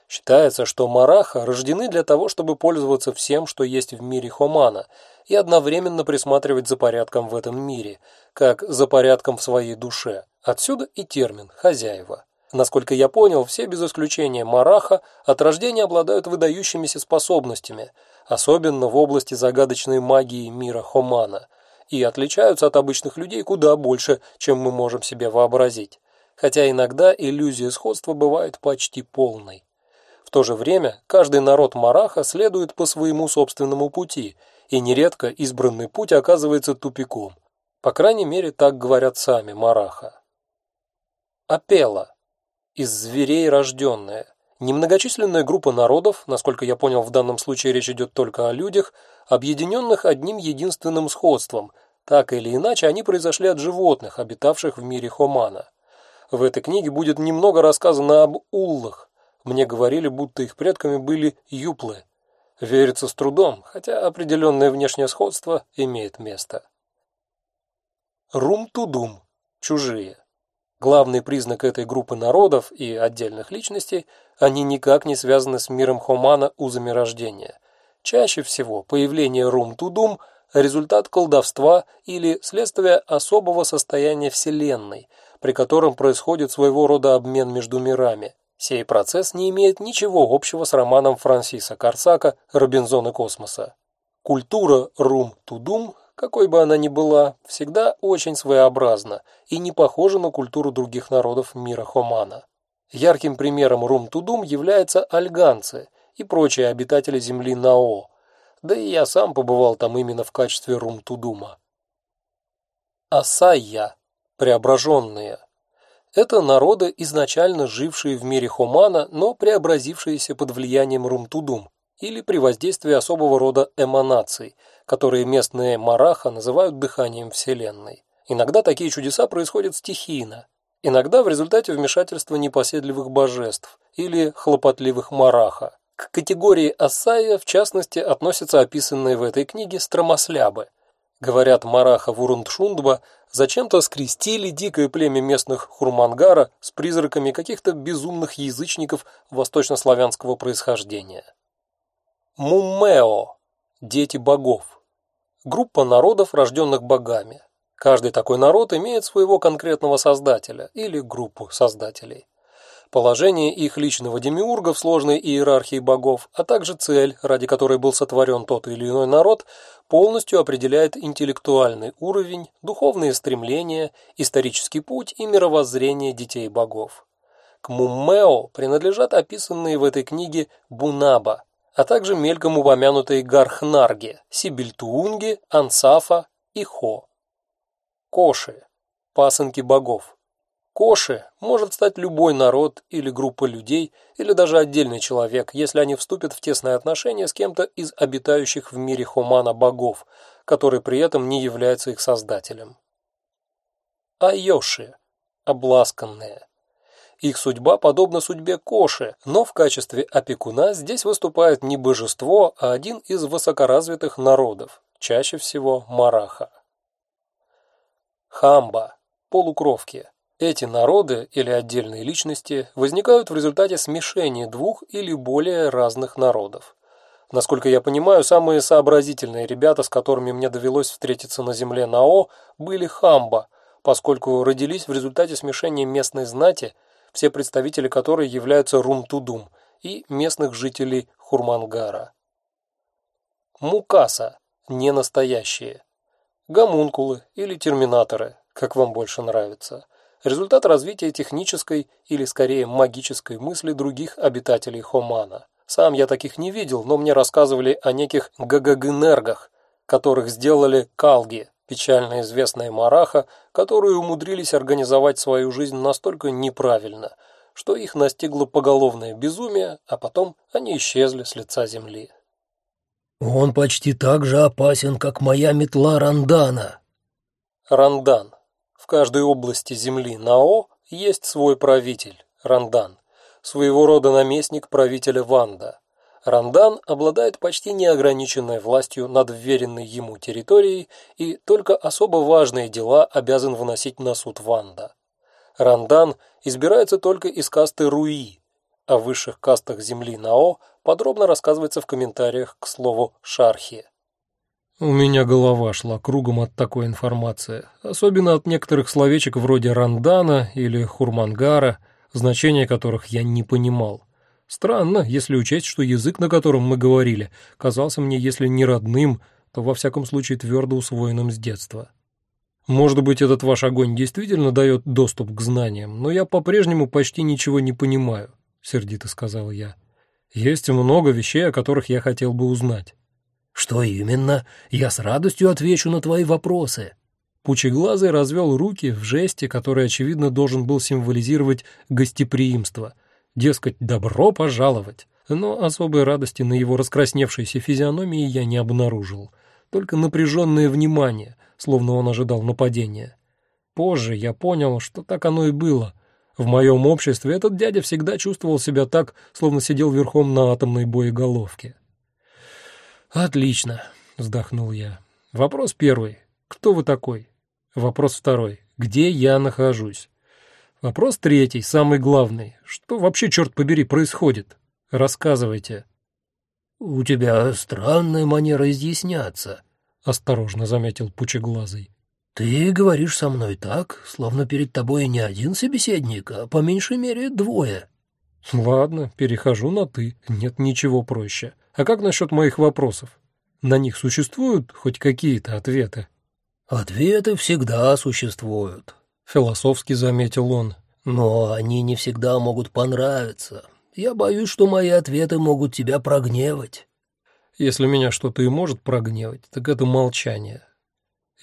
Считается, что Мараха рождены для того, чтобы пользоваться всем, что есть в мире Хомана – и одновременно присматривать за порядком в этом мире, как за порядком в своей душе. Отсюда и термин «хозяева». Насколько я понял, все без исключения Мараха от рождения обладают выдающимися способностями, особенно в области загадочной магии мира Хомана, и отличаются от обычных людей куда больше, чем мы можем себе вообразить. Хотя иногда иллюзия сходства бывает почти полной. То же время каждый народ Мараха следует по своему собственному пути – и нередко избранный путь оказывается тупиком. По крайней мере, так говорят сами Мараха. Апела. Из зверей рожденная. Немногочисленная группа народов, насколько я понял, в данном случае речь идет только о людях, объединенных одним единственным сходством. Так или иначе, они произошли от животных, обитавших в мире Хомана. В этой книге будет немного рассказано об уллах. Мне говорили, будто их предками были юплы. Верится с трудом, хотя определенное внешнее сходство имеет место. Рум-тудум – чужие. Главный признак этой группы народов и отдельных личностей – они никак не связаны с миром Хомана узами рождения. Чаще всего появление рум-тудум – результат колдовства или следствие особого состояния Вселенной, при котором происходит своего рода обмен между мирами, Сей процесс не имеет ничего общего с романом Франсиса Корсака «Робинзоны космоса». Культура рум-тудум, какой бы она ни была, всегда очень своеобразна и не похожа на культуру других народов мира Хомана. Ярким примером рум-тудум являются альганцы и прочие обитатели земли Нао, да и я сам побывал там именно в качестве рум-тудума. Асайя, преображенные, это народы, изначально жившие в мире Хумана, но преобразившиеся под влиянием Румтудум или при воздействии особого рода эманаций, которые местные мараха называют дыханием Вселенной. Иногда такие чудеса происходят стихийно, иногда в результате вмешательства непоседливых божеств или хлопотливых мараха. К категории Асая, в частности, относятся описанные в этой книге стромослябы. Говорят, мараха Вурундшундба зачем-то скрестили дикое племя местных хурмангара с призраками каких-то безумных язычников восточнославянского происхождения. Муммео – дети богов. Группа народов, рожденных богами. Каждый такой народ имеет своего конкретного создателя или группу создателей. Положение их личного демиурга в сложной иерархии богов, а также цель, ради которой был сотворен тот или иной народ, полностью определяет интеллектуальный уровень, духовные стремления, исторический путь и мировоззрение детей богов. К Муммео принадлежат описанные в этой книге Бунаба, а также мельком упомянутые Гархнарги, Сибильтуунги, Ансафа и Хо. Коши – пасынки богов. Коши может стать любой народ или группа людей, или даже отдельный человек, если они вступят в тесные отношения с кем-то из обитающих в мире Хумана богов, который при этом не является их создателем. Айоши – обласканные. Их судьба подобна судьбе Коши, но в качестве опекуна здесь выступает не божество, а один из высокоразвитых народов, чаще всего Мараха. Хамба – полукровки – эти народы или отдельные личности возникают в результате смешения двух или более разных народов. Насколько я понимаю, самые сообразительные ребята, с которыми мне довелось встретиться на земле Нао, были хамба, поскольку родились в результате смешения местной знати, все представители которой являются румтудум, и местных жителей Хурмангара. Мукаса – не настоящие. Гомункулы или терминаторы, как вам больше нравится – результат развития технической или скорее магической мысли других обитателей Хомана. Сам я таких не видел, но мне рассказывали о неких гагагенергах, которых сделали калги, печально известная мараха, которые умудрились организовать свою жизнь настолько неправильно, что их настигло поголовное безумие, а потом они исчезли с лица земли. «Он почти так же опасен, как моя метла Рандана». Рандан в каждой области земли Нао есть свой правитель – Рандан, своего рода наместник правителя Ванда. Рандан обладает почти неограниченной властью над вверенной ему территорией и только особо важные дела обязан выносить на суд Ванда. Рандан избирается только из касты Руи, о высших кастах земли Нао подробно рассказывается в комментариях к слову «шархи». У меня голова шла кругом от такой информации, особенно от некоторых словечек вроде «рандана» или «хурмангара», значения которых я не понимал. Странно, если учесть, что язык, на котором мы говорили, казался мне, если не родным, то во всяком случае твердо усвоенным с детства. Может быть, этот ваш огонь действительно дает доступ к знаниям, но я по-прежнему почти ничего не понимаю, — сердито сказал я. Есть много вещей, о которых я хотел бы узнать. «Что именно? Я с радостью отвечу на твои вопросы». Пучеглазый развел руки в жесте, который, очевидно, должен был символизировать гостеприимство. Дескать, добро пожаловать. Но особой радости на его раскрасневшейся физиономии я не обнаружил. Только напряженное внимание, словно он ожидал нападения. Позже я понял, что так оно и было. В моем обществе этот дядя всегда чувствовал себя так, словно сидел верхом на атомной боеголовке. «Отлично», — вздохнул я. «Вопрос первый. Кто вы такой?» Вопрос второй. «Где я нахожусь?» Вопрос третий, самый главный. Что вообще, черт побери, происходит? Рассказывайте. «У тебя странная манера изъясняться», — осторожно заметил Пучеглазый. «Ты говоришь со мной так, словно перед тобой не один собеседник, а по меньшей мере двое». «Ладно, перехожу на «ты». Нет ничего проще. А как насчет моих вопросов? На них существуют хоть какие-то ответы? Ответы всегда существуют, философски заметил он. Но они не всегда могут понравиться. Я боюсь, что мои ответы могут тебя прогневать. Если меня что-то и может прогневать, так это молчание.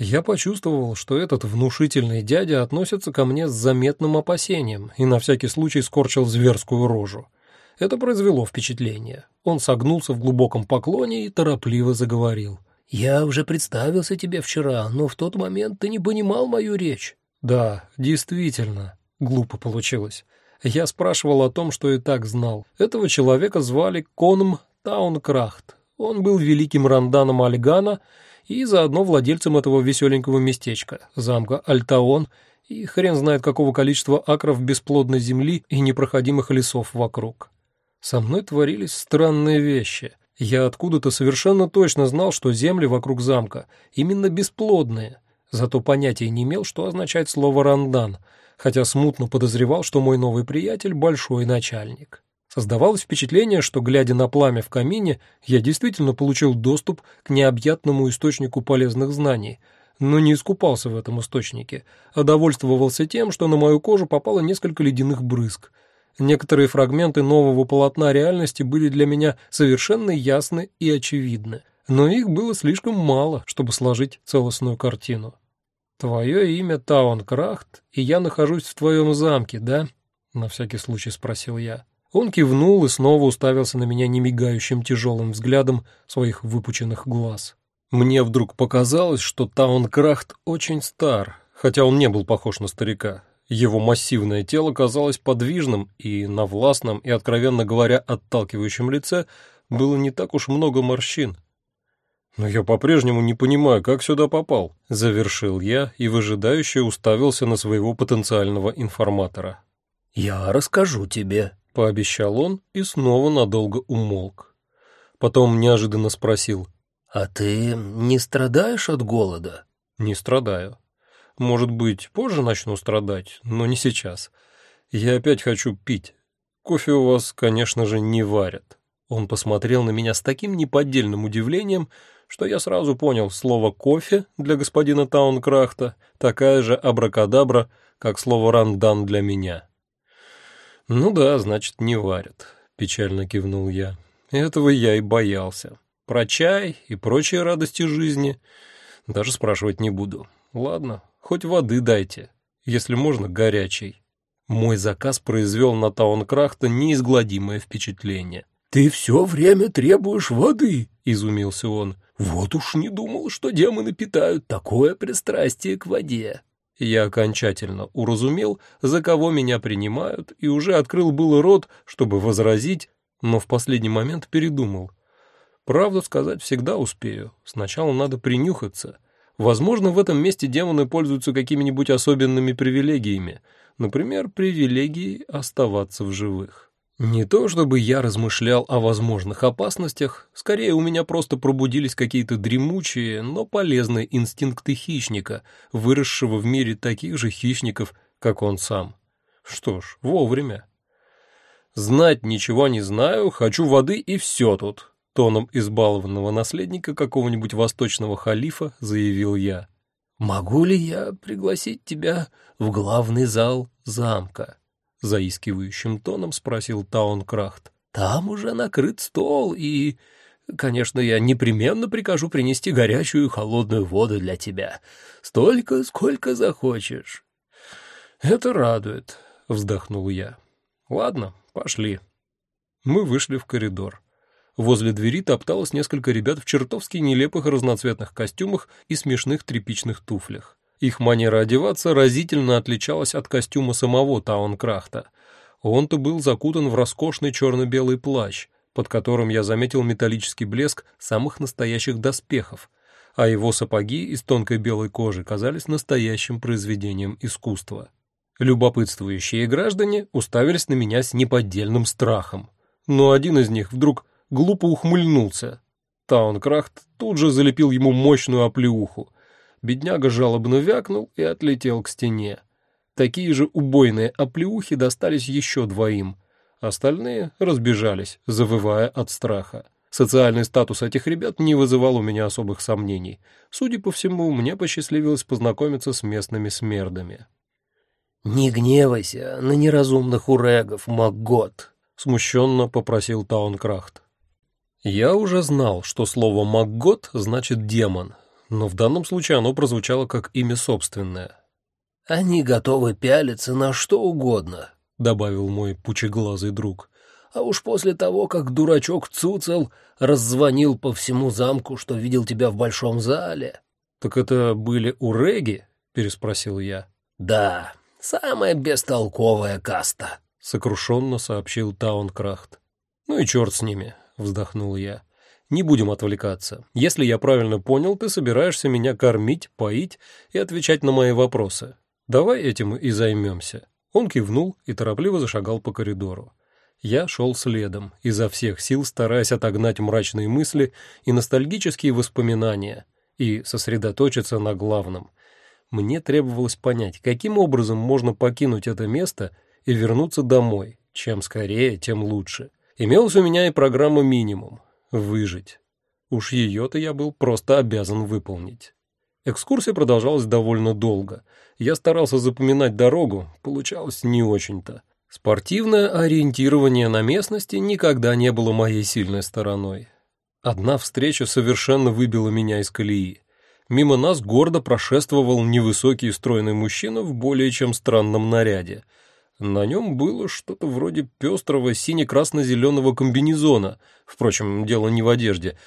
Я почувствовал, что этот внушительный дядя относится ко мне с заметным опасением и на всякий случай скорчил зверскую рожу. Это произвело впечатление. Он согнулся в глубоком поклоне и торопливо заговорил. «Я уже представился тебе вчера, но в тот момент ты не понимал мою речь». «Да, действительно, глупо получилось. Я спрашивал о том, что и так знал. Этого человека звали Конм Таункрахт. Он был великим ранданом Альгана и заодно владельцем этого веселенького местечка, замка Альтаон и хрен знает какого количества акров бесплодной земли и непроходимых лесов вокруг. Со мной творились странные вещи. Я откуда-то совершенно точно знал, что земли вокруг замка именно бесплодные, зато понятия не имел, что означает слово «рандан», хотя смутно подозревал, что мой новый приятель — большой начальник. Создавалось впечатление, что, глядя на пламя в камине, я действительно получил доступ к необъятному источнику полезных знаний, но не искупался в этом источнике, а довольствовался тем, что на мою кожу попало несколько ледяных брызг. Некоторые фрагменты нового полотна реальности были для меня совершенно ясны и очевидны, но их было слишком мало, чтобы сложить целостную картину. «Твое имя Таун Крахт, и я нахожусь в твоем замке, да?» — на всякий случай спросил я. Он кивнул и снова уставился на меня немигающим тяжелым взглядом своих выпученных глаз. Мне вдруг показалось, что Таункрахт очень стар, хотя он не был похож на старика. Его массивное тело казалось подвижным, и на властном и, откровенно говоря, отталкивающем лице было не так уж много морщин. «Но я по-прежнему не понимаю, как сюда попал», — завершил я и выжидающе уставился на своего потенциального информатора. «Я расскажу тебе», — пообещал он и снова надолго умолк. Потом неожиданно спросил. «А ты не страдаешь от голода?» «Не страдаю. Может быть, позже начну страдать, но не сейчас. Я опять хочу пить. Кофе у вас, конечно же, не варят». Он посмотрел на меня с таким неподдельным удивлением, что я сразу понял, слово «кофе» для господина Таункрахта такая же абракадабра, как слово «рандан» для меня. «Ну да, значит, не варят», — печально кивнул я. «Этого я и боялся. Про чай и прочие радости жизни даже спрашивать не буду. Ладно, хоть воды дайте, если можно, горячей». Мой заказ произвел на Таункрахта неизгладимое впечатление. «Ты все время требуешь воды», — изумился он. «Вот уж не думал, что демоны питают такое пристрастие к воде». Я окончательно уразумел, за кого меня принимают, и уже открыл был рот, чтобы возразить, но в последний момент передумал. Правду сказать всегда успею, сначала надо принюхаться. Возможно, в этом месте демоны пользуются какими-нибудь особенными привилегиями, например, привилегией оставаться в живых. Не то чтобы я размышлял о возможных опасностях, скорее у меня просто пробудились какие-то дремучие, но полезные инстинкты хищника, выросшего в мире таких же хищников, как он сам. Что ж, вовремя. Знать ничего не знаю, хочу воды и все тут, тоном избалованного наследника какого-нибудь восточного халифа заявил я. Могу ли я пригласить тебя в главный зал замка? — заискивающим тоном спросил Таункрахт. «Там уже накрыт стол, и, конечно, я непременно прикажу принести горячую и холодную воду для тебя. Столько, сколько захочешь». «Это радует», — вздохнул я. «Ладно, пошли». Мы вышли в коридор. Возле двери топталось несколько ребят в чертовски нелепых разноцветных костюмах и смешных тряпичных туфлях. Их манера одеваться разительно отличалась от костюма самого Таункрахта. Он-то был закутан в роскошный черно-белый плащ, под которым я заметил металлический блеск самых настоящих доспехов, а его сапоги из тонкой белой кожи казались настоящим произведением искусства. Любопытствующие граждане уставились на меня с неподдельным страхом. Но один из них вдруг глупо ухмыльнулся. Таункрахт тут же залепил ему мощную оплеуху — Бедняга жалобно вякнул и отлетел к стене. Такие же убойные оплеухи достались еще двоим. Остальные разбежались, завывая от страха. Социальный статус этих ребят не вызывал у меня особых сомнений. Судя по всему, мне посчастливилось познакомиться с местными смердами. «Не гневайся на неразумных урегов, Макгот», — смущенно попросил Таункрахт. Я уже знал, что слово «макгот» значит «демон», но в данном случае оно прозвучало как имя собственное. «Они готовы пялиться на что угодно», — добавил мой пучеглазый друг. «А уж после того, как дурачок Цуцел раззвонил по всему замку, что видел тебя в большом зале». «Так это были уреги?» — переспросил я. «Да, самая бестолковая каста», — сокрушенно сообщил Таункрахт. «Ну и черт с ними», — вздохнул я. Не будем отвлекаться. Если я правильно понял, ты собираешься меня кормить, поить и отвечать на мои вопросы. Давай этим и займемся». Он кивнул и торопливо зашагал по коридору. Я шел следом, изо всех сил стараясь отогнать мрачные мысли и ностальгические воспоминания и сосредоточиться на главном. Мне требовалось понять, каким образом можно покинуть это место и вернуться домой. Чем скорее, тем лучше. Имелась у меня и программа «Минимум» — выжить. Уж ее-то я был просто обязан выполнить. Экскурсия продолжалась довольно долго. Я старался запоминать дорогу, получалось не очень-то. Спортивное ориентирование на местности никогда не было моей сильной стороной. Одна встреча совершенно выбила меня из колеи. Мимо нас гордо прошествовал невысокий стройный мужчина в более чем странном наряде. На нем было что-то вроде пестрого сине-красно-зеленого комбинезона, впрочем, дело не в одежде.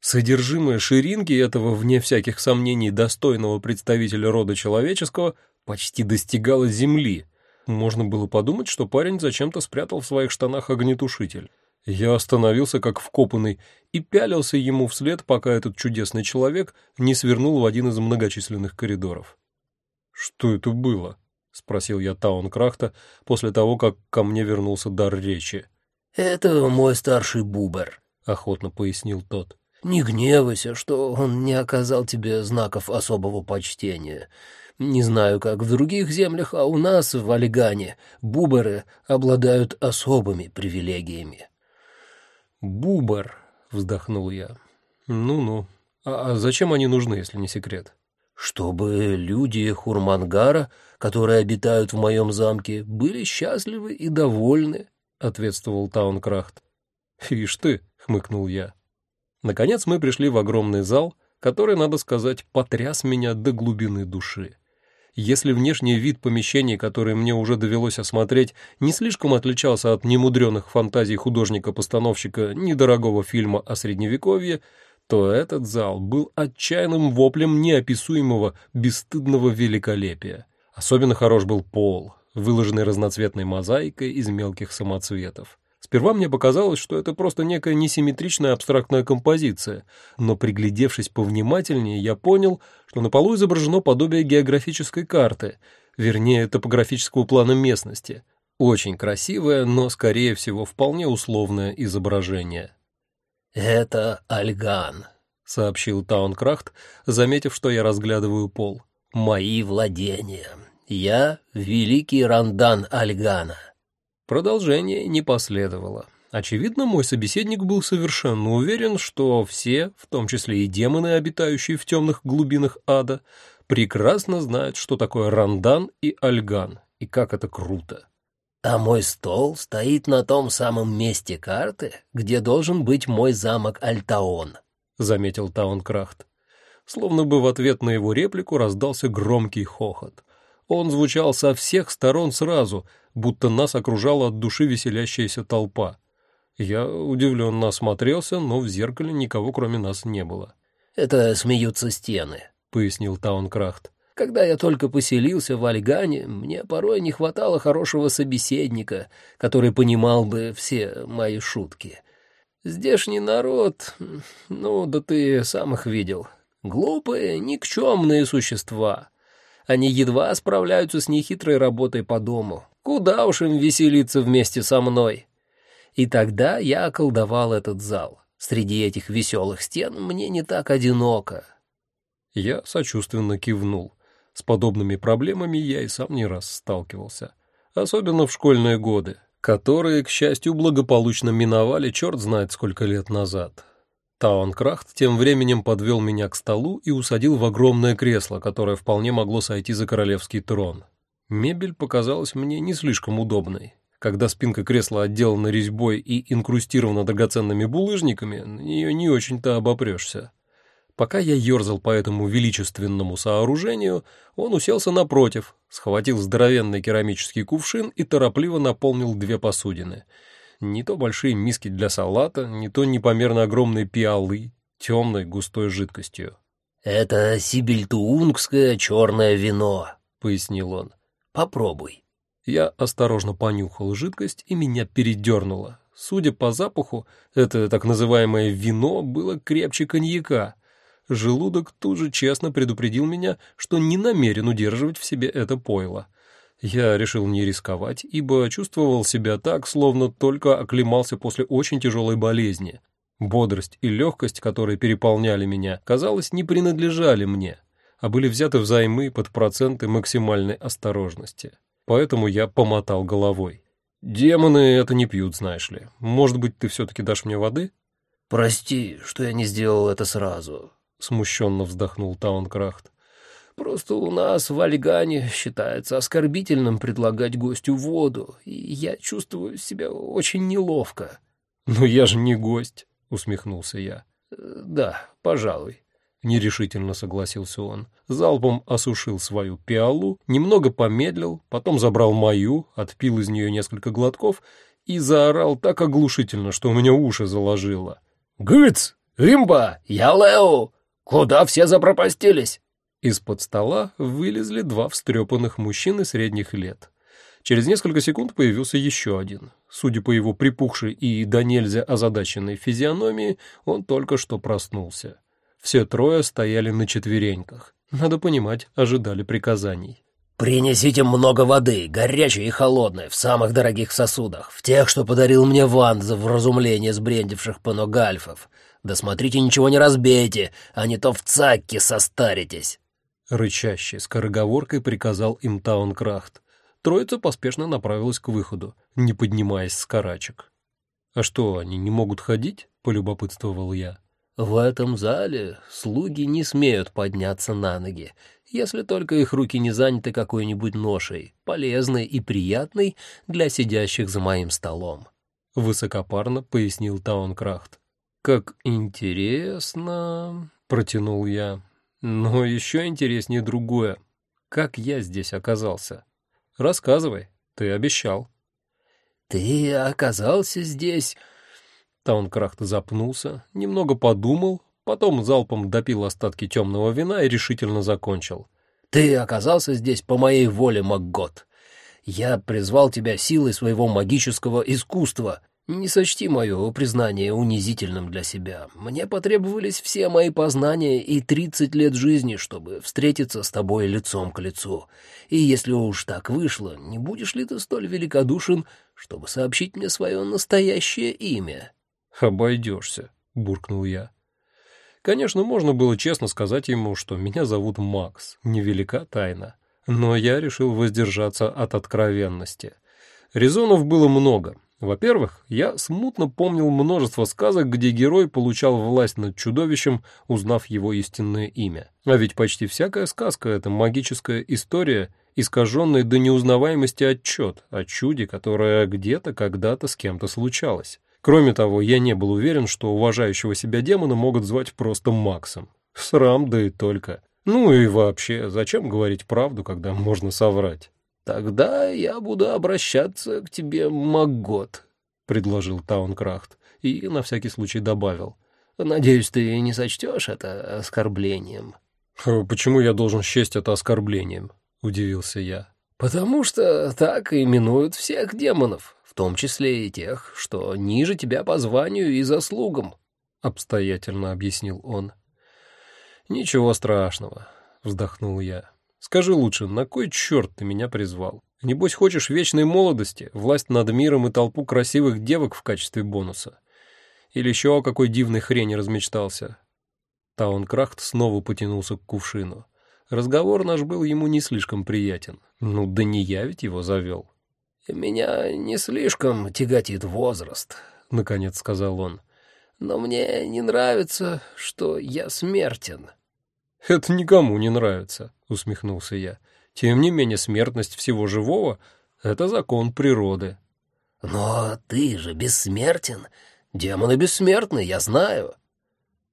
Содержимое ширинки этого, вне всяких сомнений, достойного представителя рода человеческого почти достигало земли — можно было подумать, что парень зачем-то спрятал в своих штанах огнетушитель. Я остановился как вкопанный и пялился ему вслед, пока этот чудесный человек не свернул в один из многочисленных коридоров. «Что это было?» — спросил я Таункрахта после того, как ко мне вернулся дар речи. «Это мой старший Бубер», — охотно пояснил тот. «Не гневайся, что он не оказал тебе знаков особого почтения. Не знаю, как в других землях, а у нас, в Олегане, буберы обладают особыми привилегиями. «Бубер», — вздохнул я. «Ну-ну. А, а зачем они нужны, если не секрет?» «Чтобы люди Хурмангара, которые обитают в моем замке, были счастливы и довольны», — ответствовал Таункрахт. «Ишь ты», — хмыкнул я. Наконец мы пришли в огромный зал, который, надо сказать, потряс меня до глубины души. Если внешний вид помещений, которые мне уже довелось осмотреть, не слишком отличался от немудренных фантазий художника-постановщика недорогого фильма о Средневековье, то этот зал был отчаянным воплем неописуемого бесстыдного великолепия. Особенно хорош был пол, выложенный разноцветной мозаикой из мелких самоцветов. Сперва мне показалось, что это просто некая несимметричная абстрактная композиция, но приглядевшись повнимательнее, я понял, что на полу изображено подобие географической карты, вернее, топографического плана местности. Очень красивое, но, скорее всего, вполне условное изображение. «Это Альган», — сообщил Таункрахт, заметив, что я разглядываю пол. «Мои владения. Я — великий Рандан Альгана». Продолжение не последовало. Очевидно, мой собеседник был совершенно уверен, что все, в том числе и демоны, обитающие в темных глубинах ада, прекрасно знают, что такое Рандан и Альган, и как это круто. «А мой стол стоит на том самом месте карты, где должен быть мой замок Альтаон», — заметил Таункрахт. Словно бы в ответ на его реплику раздался громкий хохот. Он звучал со всех сторон сразу, будто нас окружала от души веселящаяся толпа. Я удивленно осмотрелся, но в зеркале никого кроме нас не было. «Это смеются стены», — пояснил Таункрафт. «Когда я только поселился в Альгане, мне порой не хватало хорошего собеседника, который понимал бы все мои шутки. Здешний народ, ну да ты сам их видел, глупые, никчемные существа». Они едва справляются с нехитрой работой по дому. Куда уж им веселиться вместе со мной? И тогда я околдовал этот зал. Среди этих веселых стен мне не так одиноко. Я сочувственно кивнул. С подобными проблемами я и сам не раз сталкивался. Особенно в школьные годы, которые, к счастью, благополучно миновали черт знает сколько лет назад. Таункрахт тем временем подвел меня к столу и усадил в огромное кресло, которое вполне могло сойти за королевский трон. Мебель показалась мне не слишком удобной. Когда спинка кресла отделана резьбой и инкрустирована драгоценными булыжниками, на нее не очень-то обопрешься. Пока я ерзал по этому величественному сооружению, он уселся напротив, схватил здоровенный керамический кувшин и торопливо наполнил две посудины — не то большие миски для салата, не то непомерно огромные пиалы темной густой жидкостью. «Это сибильтуунгское черное вино», — пояснил он. «Попробуй». Я осторожно понюхал жидкость, и меня передернуло. Судя по запаху, это так называемое вино было крепче коньяка. Желудок тут же честно предупредил меня, что не намерен удерживать в себе это пойло. Я решил не рисковать, ибо чувствовал себя так, словно только оклемался после очень тяжелой болезни. Бодрость и легкость, которые переполняли меня, казалось, не принадлежали мне, а были взяты взаймы под проценты максимальной осторожности. Поэтому я помотал головой. «Демоны это не пьют, знаешь ли. Может быть, ты все-таки дашь мне воды?» «Прости, что я не сделал это сразу», — смущенно вздохнул Таункрахт. «Просто у нас в Альгане считается оскорбительным предлагать гостю воду, и я чувствую себя очень неловко». «Но я же не гость», — усмехнулся я. «Да, пожалуй». Нерешительно согласился он. Залпом осушил свою пиалу, немного помедлил, потом забрал мою, отпил из нее несколько глотков и заорал так оглушительно, что у меня уши заложило. «Гыц! Имба! Я Лео! Куда все запропастились?» Из-под стола вылезли два встрепанных мужчины средних лет. Через несколько секунд появился еще один. Судя по его припухшей и до нельзя озадаченной физиономии, он только что проснулся. Все трое стояли на четвереньках. Надо понимать, ожидали приказаний. «Принесите много воды, горячей и холодной, в самых дорогих сосудах, в тех, что подарил мне Ван за вразумление сбрендивших паногальфов. Да смотрите, ничего не разбейте, а не то в цакке состаритесь!» Рычащий, скороговоркой приказал им Таункрахт. Троица поспешно направилась к выходу, не поднимаясь с карачек. «А что, они не могут ходить?» — полюбопытствовал я. В этом зале слуги не смеют подняться на ноги, если только их руки не заняты какой-нибудь ношей, полезной и приятной для сидящих за моим столом. Высокопарно пояснил Таункрафт. «Как интересно...» — протянул я. «Но еще интереснее другое. Как я здесь оказался? Рассказывай, ты обещал». «Ты оказался здесь...» Таункрахт запнулся, немного подумал, потом залпом допил остатки темного вина и решительно закончил. «Ты оказался здесь по моей воле, Макгот. Я призвал тебя силой своего магического искусства. Не сочти мое признание унизительным для себя. Мне потребовались все мои познания и тридцать лет жизни, чтобы встретиться с тобой лицом к лицу. И если уж так вышло, не будешь ли ты столь великодушен, чтобы сообщить мне свое настоящее имя?» «Обойдешься», — буркнул я. Конечно, можно было честно сказать ему, что меня зовут Макс, невелика тайна. Но я решил воздержаться от откровенности. Резонов было много. Во-первых, я смутно помнил множество сказок, где герой получал власть над чудовищем, узнав его истинное имя. А ведь почти всякая сказка — это магическая история, искаженный до неузнаваемости отчет о чуде, которое где-то когда-то с кем-то случалось. Кроме того, я не был уверен, что уважающего себя демона могут звать просто Максом. Срам, да и только. Ну и вообще, зачем говорить правду, когда можно соврать? «Тогда я буду обращаться к тебе, Магот», — предложил Таункрафт и на всякий случай добавил. «Надеюсь, ты не сочтешь это оскорблением». «Почему я должен счесть это оскорблением?» — удивился я. «Потому что так именуют всех демонов, в том числе и тех, что ниже тебя по званию и заслугам», — обстоятельно объяснил он. «Ничего страшного», — вздохнул я. «Скажи лучше, на кой черт ты меня призвал? Небось, хочешь вечной молодости, власть над миром и толпу красивых девок в качестве бонуса? Или еще о какой дивной хрени размечтался?» Таункрахт снова потянулся к кувшину. Разговор наш был ему не слишком приятен. Ну, да не я ведь его завел. «Меня не слишком тяготит возраст», — наконец сказал он. «Но мне не нравится, что я смертен». «Это никому не нравится», — усмехнулся я. «Тем не менее, смертность всего живого — это закон природы». «Но ты же бессмертен. Демоны бессмертны, я знаю».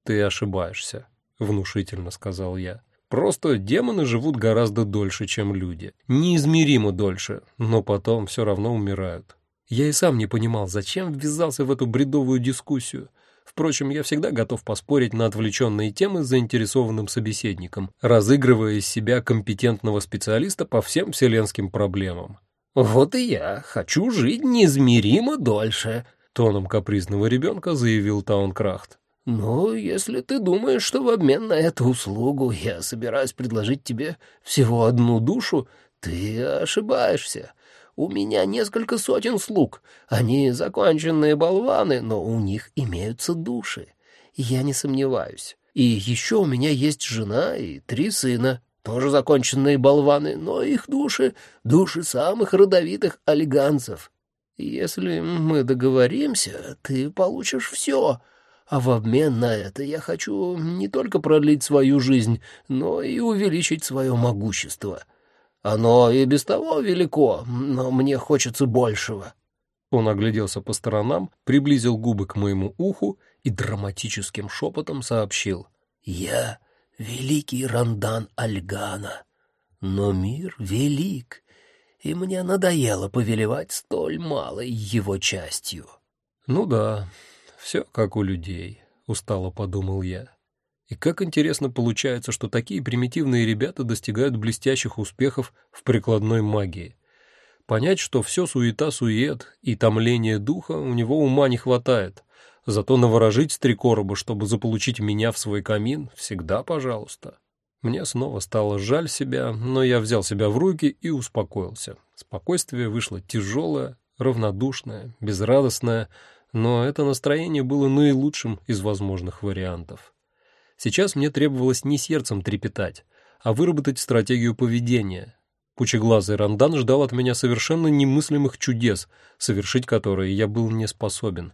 «Ты ошибаешься», — внушительно сказал я. Просто демоны живут гораздо дольше, чем люди. Неизмеримо дольше, но потом все равно умирают. Я и сам не понимал, зачем ввязался в эту бредовую дискуссию. Впрочем, я всегда готов поспорить на отвлеченные темы с заинтересованным собеседником, разыгрывая из себя компетентного специалиста по всем вселенским проблемам. «Вот и я хочу жить неизмеримо дольше. тоном капризного ребенка заявил Таункрахт. «Ну, если ты думаешь, что в обмен на эту услугу я собираюсь предложить тебе всего одну душу, ты ошибаешься. У меня несколько сотен слуг. Они законченные болваны, но у них имеются души. Я не сомневаюсь. И еще у меня есть жена и три сына, тоже законченные болваны, но их души — души самых родовитых олиганцев. Если мы договоримся, ты получишь все — а в обмен на это я хочу не только продлить свою жизнь, но и увеличить свое могущество. Оно и без того велико, но мне хочется большего». Он огляделся по сторонам, приблизил губы к моему уху и драматическим шепотом сообщил. «Я великий Рандан Альгана, но мир велик, и мне надоело повелевать столь малой его частью». «Ну да, все как у людей, устало подумал я. И как интересно получается, что такие примитивные ребята достигают блестящих успехов в прикладной магии. Понять, что все суета-сует и томление духа у него ума не хватает. Зато наворожить три короба, чтобы заполучить меня в свой камин, всегда пожалуйста. Мне снова стало жаль себя, но я взял себя в руки и успокоился. Спокойствие вышло тяжелое, равнодушное, безрадостное, но это настроение было наилучшим из возможных вариантов. Сейчас мне требовалось не сердцем трепетать, а выработать стратегию поведения. Пучеглазый Рандан ждал от меня совершенно немыслимых чудес, совершить которые я был не способен.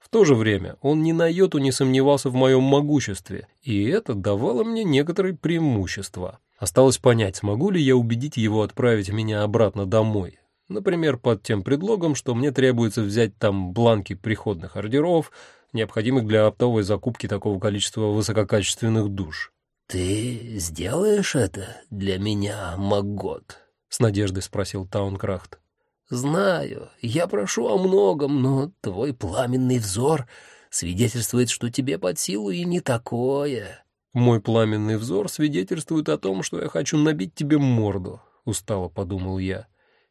В то же время он ни на йоту не сомневался в моем могуществе, и это давало мне некоторые преимущества. Осталось понять, смогу ли я убедить его отправить меня обратно домой, Например, под тем предлогом, что мне требуется взять там бланки приходных ордеров, необходимых для оптовой закупки такого количества высококачественных душ. «Ты сделаешь это для меня, Маггот?» — с надеждой спросил Таункрафт. «Знаю, я прошу о многом, но твой пламенный взор свидетельствует, что тебе под силу и не такое». «Мой пламенный взор свидетельствует о том, что я хочу набить тебе морду», — устало подумал я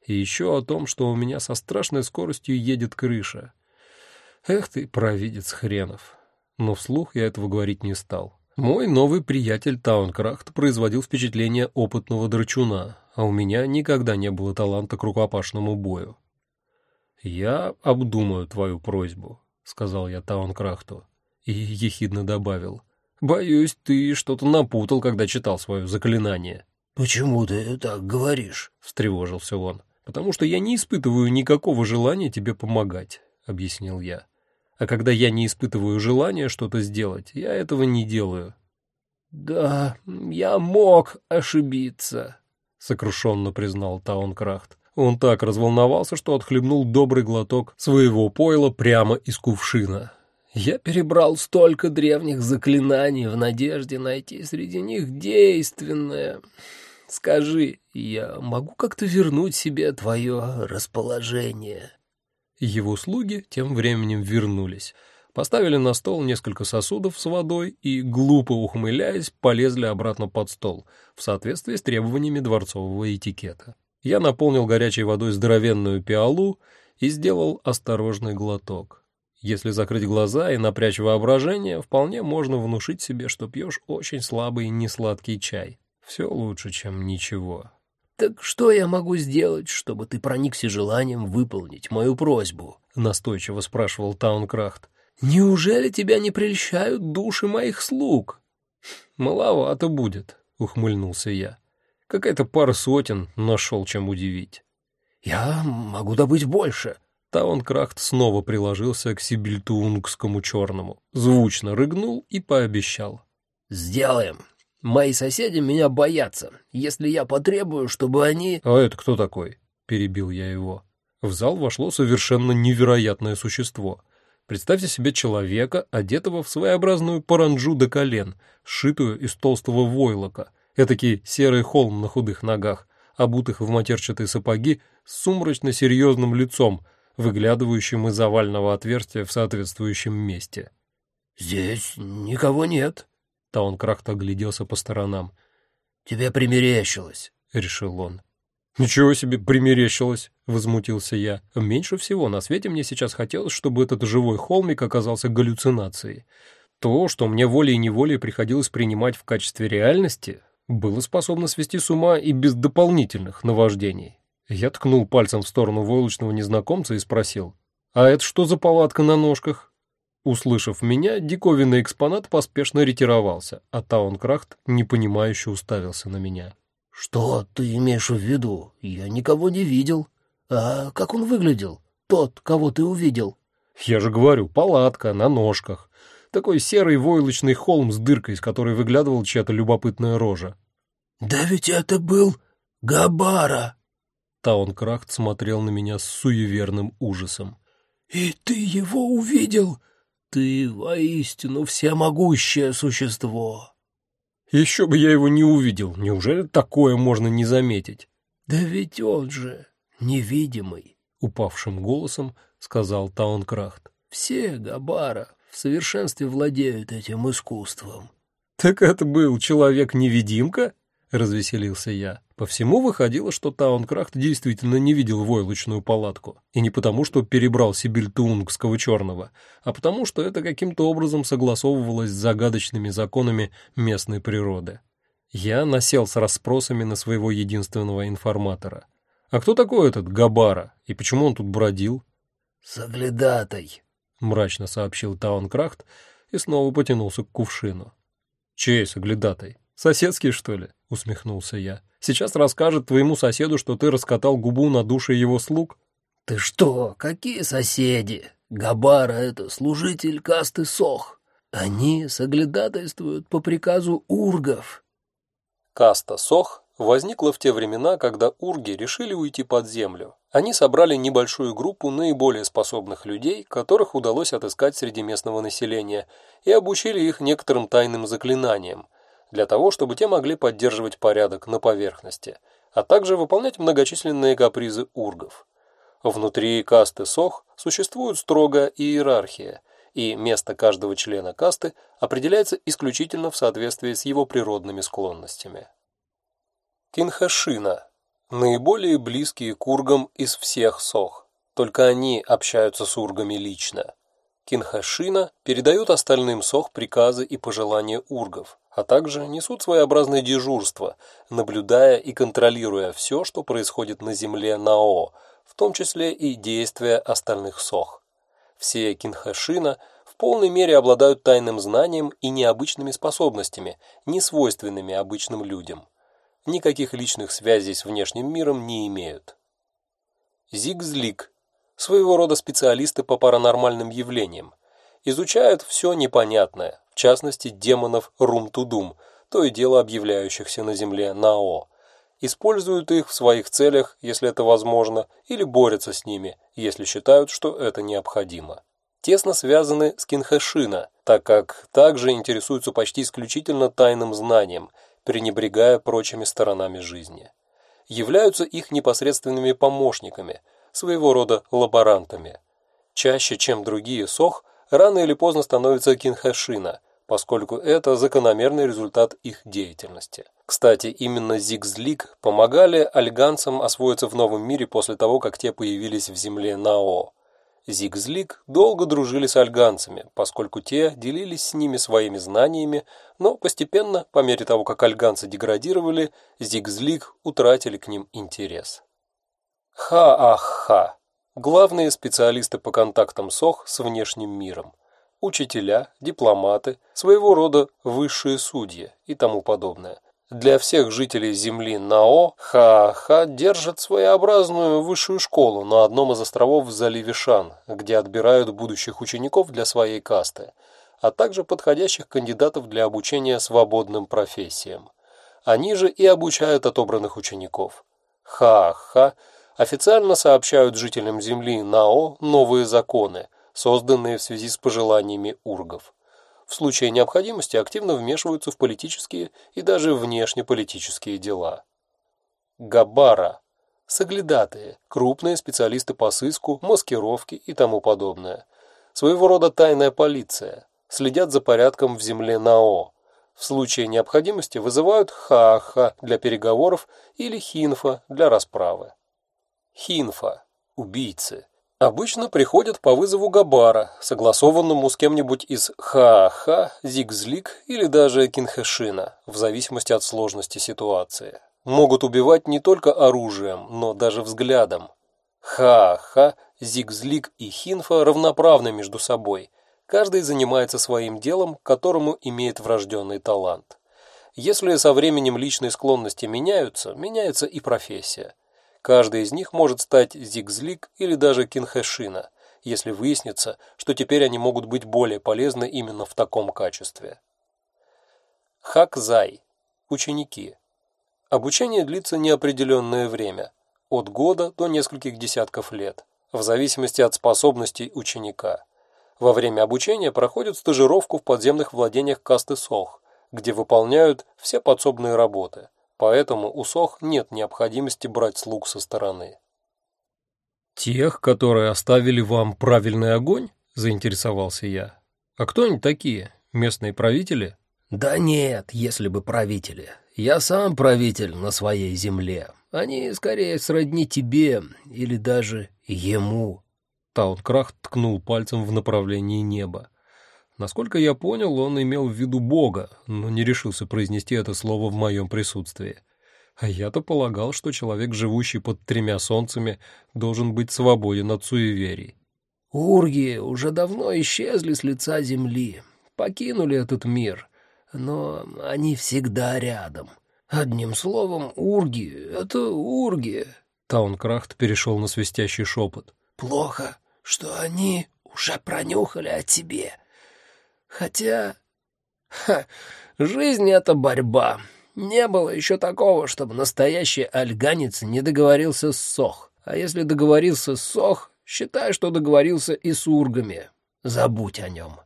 и еще о том, что у меня со страшной скоростью едет крыша. Эх ты, провидец хренов. Но вслух я этого говорить не стал. Мой новый приятель Таункрахт производил впечатление опытного драчуна, а у меня никогда не было таланта к рукопашному бою. «Я обдумаю твою просьбу», — сказал я Таункрахту, и ехидно добавил. «Боюсь, ты что-то напутал, когда читал свое заклинание». «Почему ты так говоришь?» — встревожился он потому что я не испытываю никакого желания тебе помогать», — объяснил я. «А когда я не испытываю желания что-то сделать, я этого не делаю». «Да, я мог ошибиться», — сокрушенно признал Таункрафт. Он так разволновался, что отхлебнул добрый глоток своего пойла прямо из кувшина. «Я перебрал столько древних заклинаний в надежде найти среди них действенное. Скажи, я могу как-то вернуть себе твое расположение?» Его слуги тем временем вернулись, поставили на стол несколько сосудов с водой и, глупо ухмыляясь, полезли обратно под стол, в соответствии с требованиями дворцового этикета. Я наполнил горячей водой здоровенную пиалу и сделал осторожный глоток. Если закрыть глаза и напрячь воображение, вполне можно внушить себе, что пьешь очень слабый несладкий чай. Все лучше, чем ничего. «Так что я могу сделать, чтобы ты проникся желанием выполнить мою просьбу?» — настойчиво спрашивал Таункрафт. «Неужели тебя не прельщают души моих слуг?» «Маловато будет», — ухмыльнулся я. «Какая-то пара сотен нашел, чем удивить». «Я могу добыть больше». Таункрафт снова приложился к сибильтуунгскому черному, звучно рыгнул и пообещал. «Сделаем. Мои соседи меня боятся. Если я потребую, чтобы они...» «А это кто такой?» — перебил я его. В зал вошло совершенно невероятное существо. Представьте себе человека, одетого в своеобразную паранджу до колен, сшитую из толстого войлока, этакий серый холм на худых ногах, обутых в матерчатые сапоги с сумрачно-серьезным лицом, выглядывающим из овального отверстия в соответствующем месте. «Здесь никого нет», Таункрахт огляделся по сторонам. «Тебе примерещилось», — решил он. «Ничего себе примерещилось!» — возмутился я. Меньше всего на свете мне сейчас хотелось, чтобы этот живой холмик оказался галлюцинацией. То, что мне волей-неволей приходилось принимать в качестве реальности, было способно свести с ума и без дополнительных наваждений. Я ткнул пальцем в сторону войлочного незнакомца и спросил, «А это что за палатка на ножках?» Услышав меня, диковинный экспонат поспешно ретировался, а Таункрахт непонимающе уставился на меня. «Что ты имеешь в виду? Я никого не видел. А как он выглядел? Тот, кого ты увидел?» «Я же говорю, палатка на ножках. Такой серый войлочный холм с дыркой, из которой выглядывала чья-то любопытная рожа». «Да ведь это был Габара!» Таункрахт смотрел на меня с суеверным ужасом. «И ты его увидел? Ты воистину всемогущее существо!» Еще бы я его не увидел. Неужели такое можно не заметить? Да ведь он же невидимый, упавшим голосом сказал Таункрахт. Все Габара в совершенстве владеют этим искусством. Так это был человек-невидимка? развеселился я. По всему выходило, что Таункрахт действительно не видел войлочную палатку. И не потому, что перебрал Сибильтуунгского черного, а потому, что это каким-то образом согласовывалось с загадочными законами местной природы. Я насел с расспросами на своего единственного информатора. «А кто такой этот Габара? И почему он тут бродил?» «Соглядатай», — мрачно сообщил Таункрахт и снова потянулся к кувшину. «Чей соглядатай? Соседский, что ли?» — усмехнулся я. «Сейчас расскажет твоему соседу, что ты раскатал губу на душе его слуг?» «Ты что, какие соседи? Габара — это служитель касты Сох. Они соглядатайствуют по приказу ургов». Каста Сох возникла в те времена, когда урги решили уйти под землю. Они собрали небольшую группу наиболее способных людей, которых удалось отыскать среди местного населения, и обучили их некоторым тайным заклинаниям — для того, чтобы те могли поддерживать порядок на поверхности, а также выполнять многочисленные капризы ургов. Внутри касты Сох существует строгая иерархия, и место каждого члена касты определяется исключительно в соответствии с его природными склонностями. Кинхашина – наиболее близкие к ургам из всех Сох, только они общаются с ургами лично. Кинхашина передают остальным Сох приказы и пожелания ургов, а также несут своеобразное дежурство, наблюдая и контролируя все, что происходит на земле Нао, в том числе и действия остальных Сох. Все Кинхашина в полной мере обладают тайным знанием и необычными способностями, не свойственными обычным людям. Никаких личных связей с внешним миром не имеют. Зигзлик – своего рода специалисты по паранормальным явлениям, изучают все непонятное, в частности демонов Рум-Тудум, то и дело объявляющихся на земле Нао. Используют их в своих целях, если это возможно, или борются с ними, если считают, что это необходимо. Тесно связаны с Кинхэшина, так как также интересуются почти исключительно тайным знанием, пренебрегая прочими сторонами жизни. Являются их непосредственными помощниками, своего рода лаборантами. Чаще, чем другие сох, рано или поздно становится кинхашина, поскольку это закономерный результат их деятельности. Кстати, именно Зигзлик помогали альганцам освоиться в новом мире после того, как те появились в земле Нао. Зигзлик долго дружили с альганцами, поскольку те делились с ними своими знаниями, но постепенно, по мере того, как альганцы деградировали, Зигзлик утратили к ним интерес. Ха-ах-ха. Главные специалисты по контактам СОХ с внешним миром. Учителя, дипломаты, своего рода высшие судьи и тому подобное. Для всех жителей Земли Нао Хааха держат своеобразную высшую школу на одном из островов в заливе Шан, где отбирают будущих учеников для своей касты, а также подходящих кандидатов для обучения свободным профессиям. Они же и обучают отобранных учеников. Ха-ха официально сообщают жителям Земли Нао новые законы, созданные в связи с пожеланиями ургов. В случае необходимости активно вмешиваются в политические и даже внешнеполитические дела. Габара – соглядатые, крупные специалисты по сыску, маскировке и тому подобное. Своего рода тайная полиция, следят за порядком в земле Нао. В случае необходимости вызывают Хааха для переговоров или Хинфа для расправы. Хинфа – убийцы. Обычно приходят по вызову Габара, согласованному с кем-нибудь из Хааха, Зигзлик или даже Кинхэшина, в зависимости от сложности ситуации. Могут убивать не только оружием, но даже взглядом. Хааха, Зигзлик и Хинфа равноправны между собой. Каждый занимается своим делом, которому имеет врожденный талант. Если со временем личные склонности меняются, меняется и профессия. Каждый из них может стать Зигзлик или даже Кинхэшина, если выяснится, что теперь они могут быть более полезны именно в таком качестве. Хакзай. Ученики. Обучение длится неопределенное время, от года до нескольких десятков лет, в зависимости от способностей ученика. Во время обучения проходят стажировку в подземных владениях касты Сох, где выполняют все подсобные работы, поэтому у Сох нет необходимости брать слуг со стороны. «Тех, которые оставили вам правильный огонь?» – заинтересовался я. «А кто они такие? Местные правители?» «Да нет, если бы правители. Я сам правитель на своей земле. Они скорее сродни тебе или даже ему». Таункрах ткнул пальцем в направлении неба. Насколько я понял, он имел в виду Бога, но не решился произнести это слово в моем присутствии. А я-то полагал, что человек, живущий под тремя солнцами, должен быть свободен от суеверий. «Урги уже давно исчезли с лица земли, покинули этот мир, но они всегда рядом. Одним словом, урги — это урги». Таункрафт перешел на свистящий шепот. «Плохо, что они уже пронюхали о тебе. Хотя... Ха, жизнь — это борьба. Не было еще такого, чтобы настоящий альганец не договорился с Сох. А если договорился с Сох, считай, что договорился и с ургами. Забудь о нем».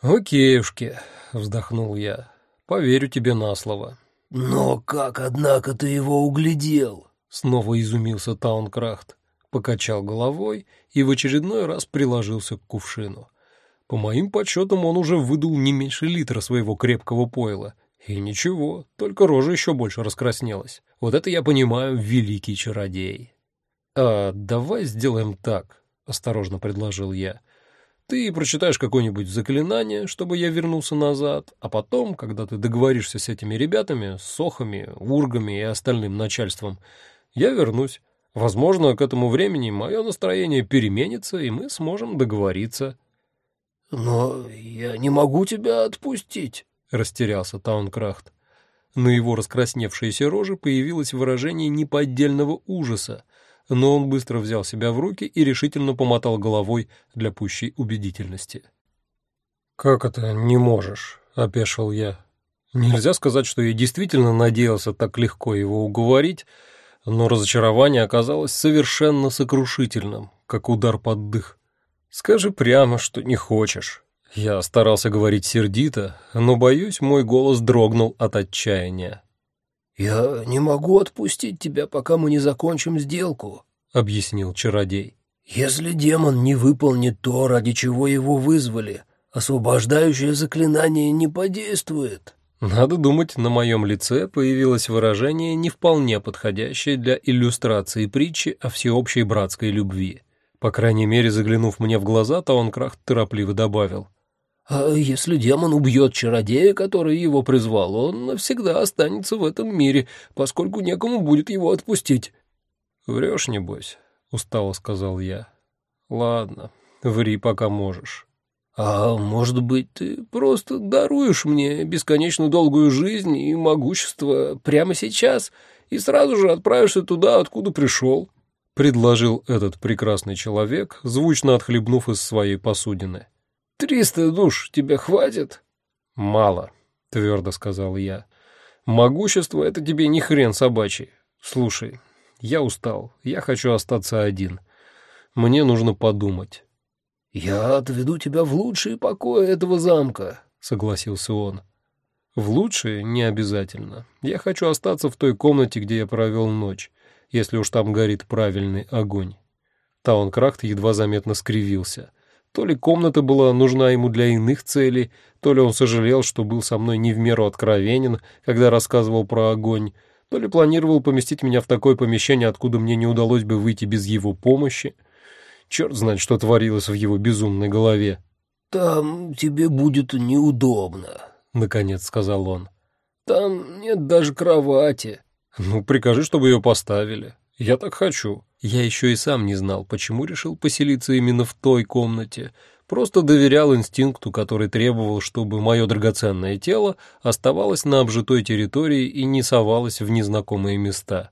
«Окейушки», — вздохнул я. «Поверю тебе на слово». «Но как, однако, ты его углядел?» Снова изумился Таункрафт, покачал головой и в очередной раз приложился к кувшину. По моим подсчетам, он уже выдул не меньше литра своего крепкого пойла. И ничего, только рожа еще больше раскраснелась. Вот это я понимаю, великий чародей. «А давай сделаем так», — осторожно предложил я. «Ты прочитаешь какое-нибудь заклинание, чтобы я вернулся назад, а потом, когда ты договоришься с этими ребятами, с сохами, ургами и остальным начальством, я вернусь. Возможно, к этому времени мое настроение переменится, и мы сможем договориться». «Но я не могу тебя отпустить», — растерялся Таункрафт. На его раскрасневшейся роже появилось выражение неподдельного ужаса, но он быстро взял себя в руки и решительно помотал головой для пущей убедительности. «Как это не можешь?» — опешил я. Нельзя сказать, что я действительно надеялся так легко его уговорить, но разочарование оказалось совершенно сокрушительным, как удар под дых. Скажи прямо, что не хочешь. Я старался говорить сердито, но, боюсь, мой голос дрогнул от отчаяния. «Я не могу отпустить тебя, пока мы не закончим сделку», — объяснил чародей. «Если демон не выполнит то, ради чего его вызвали, освобождающее заклинание не подействует». Надо думать, на моем лице появилось выражение, не вполне подходящее для иллюстрации притчи о всеобщей братской любви. По крайней мере, заглянув мне в глаза, Таункрахт торопливо добавил. «А если демон убьет чародея, который его призвал, он навсегда останется в этом мире, поскольку некому будет его отпустить». «Врешь, небось», — устало сказал я. «Ладно, ври, пока можешь». «А может быть, ты просто даруешь мне бесконечно долгую жизнь и могущество прямо сейчас и сразу же отправишься туда, откуда пришел?» — предложил этот прекрасный человек, звучно отхлебнув из своей посудины. «Триста душ тебе хватит?» «Мало», — твердо сказал я. «Могущество — это тебе не хрен собачий. Слушай, я устал, я хочу остаться один. Мне нужно подумать». «Я отведу тебя в лучшие покои этого замка», — согласился он. «В лучшие не обязательно. Я хочу остаться в той комнате, где я провел ночь если уж там горит правильный огонь. Таункрахт едва заметно скривился. То ли комната была нужна ему для иных целей, то ли он сожалел, что был со мной не в меру откровенен, когда рассказывал про огонь, То ли планировал поместить меня в такое помещение, откуда мне не удалось бы выйти без его помощи. Черт знает, что творилось в его безумной голове. «Там тебе будет неудобно», — наконец сказал он. «Там нет даже кровати». «Ну, прикажи, чтобы ее поставили. Я так хочу». Я еще и сам не знал, почему решил поселиться именно в той комнате. Просто доверял инстинкту, который требовал, чтобы мое драгоценное тело оставалось на обжитой территории и не совалось в незнакомые места.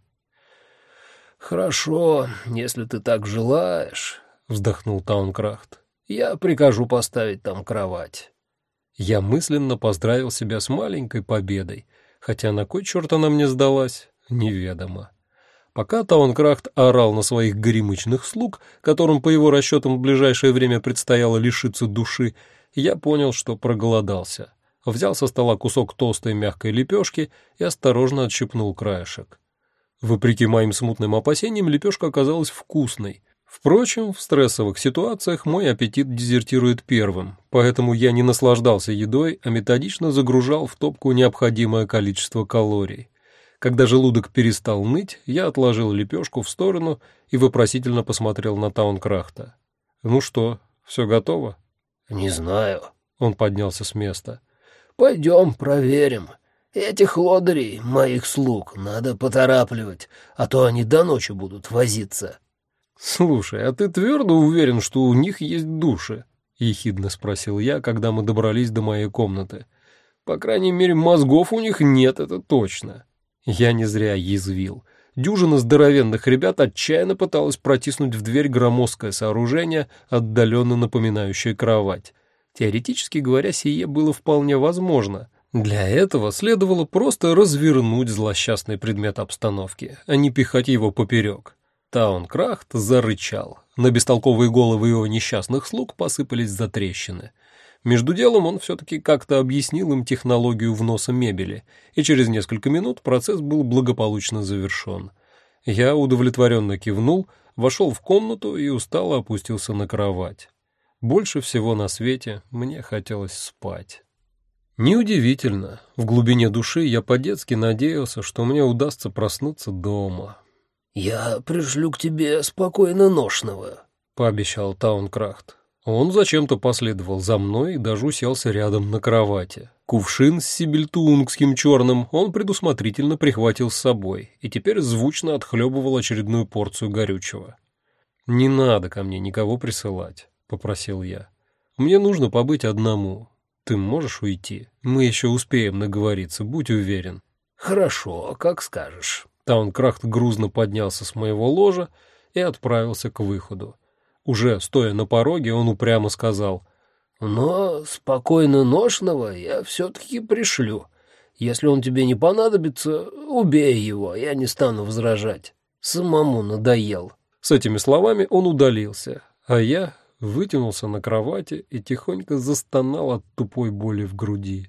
«Хорошо, если ты так желаешь», — вздохнул Таункрахт. «Я прикажу поставить там кровать». Я мысленно поздравил себя с маленькой победой, хотя на кой черт она мне сдалась, неведомо. Пока Таункрахт орал на своих горемычных слуг, которым по его расчетам в ближайшее время предстояло лишиться души, я понял, что проголодался. Взял со стола кусок толстой мягкой лепешки и осторожно отщипнул краешек. Вопреки моим смутным опасениям, лепешка оказалась вкусной. Впрочем, в стрессовых ситуациях мой аппетит дезертирует первым, поэтому я не наслаждался едой, а методично загружал в топку необходимое количество калорий. Когда желудок перестал ныть, я отложил лепешку в сторону и вопросительно посмотрел на Таункрахта. «Ну что, все готово?» «Не знаю». Он поднялся с места. «Пойдем проверим. Этих лодырей, моих слуг, надо поторапливать, а то они до ночи будут возиться». «Слушай, а ты твердо уверен, что у них есть души?» — ехидно спросил я, когда мы добрались до моей комнаты. «По крайней мере, мозгов у них нет, это точно». Я не зря язвил. Дюжина здоровенных ребят отчаянно пыталась протиснуть в дверь громоздкое сооружение, отдаленно напоминающее кровать. Теоретически говоря, сие было вполне возможно. Для этого следовало просто развернуть злосчастный предмет обстановки, а не пихать его поперек. Таункрахт зарычал. На бестолковые головы его несчастных слуг посыпались затрещины. Между делом он все-таки как-то объяснил им технологию вноса мебели, и через несколько минут процесс был благополучно завершен. Я удовлетворенно кивнул, вошел в комнату и устало опустился на кровать. Больше всего на свете мне хотелось спать. Неудивительно, в глубине души я по-детски надеялся, что мне удастся проснуться дома. «Я пришлю к тебе спокойно ношного», — пообещал Таункрахт. Он зачем-то последовал за мной и даже уселся рядом на кровати. Кувшин с сибельтунгским черным он предусмотрительно прихватил с собой и теперь звучно отхлебывал очередную порцию горючего. «Не надо ко мне никого присылать», — попросил я. «Мне нужно побыть одному. Ты можешь уйти? Мы еще успеем наговориться, будь уверен». «Хорошо, как скажешь». Таункрахт грузно поднялся с моего ложа и отправился к выходу. Уже стоя на пороге, он упрямо сказал, «Но спокойно ношного я все-таки пришлю. Если он тебе не понадобится, убей его, я не стану возражать. Самому надоел». С этими словами он удалился, а я вытянулся на кровати и тихонько застонал от тупой боли в груди.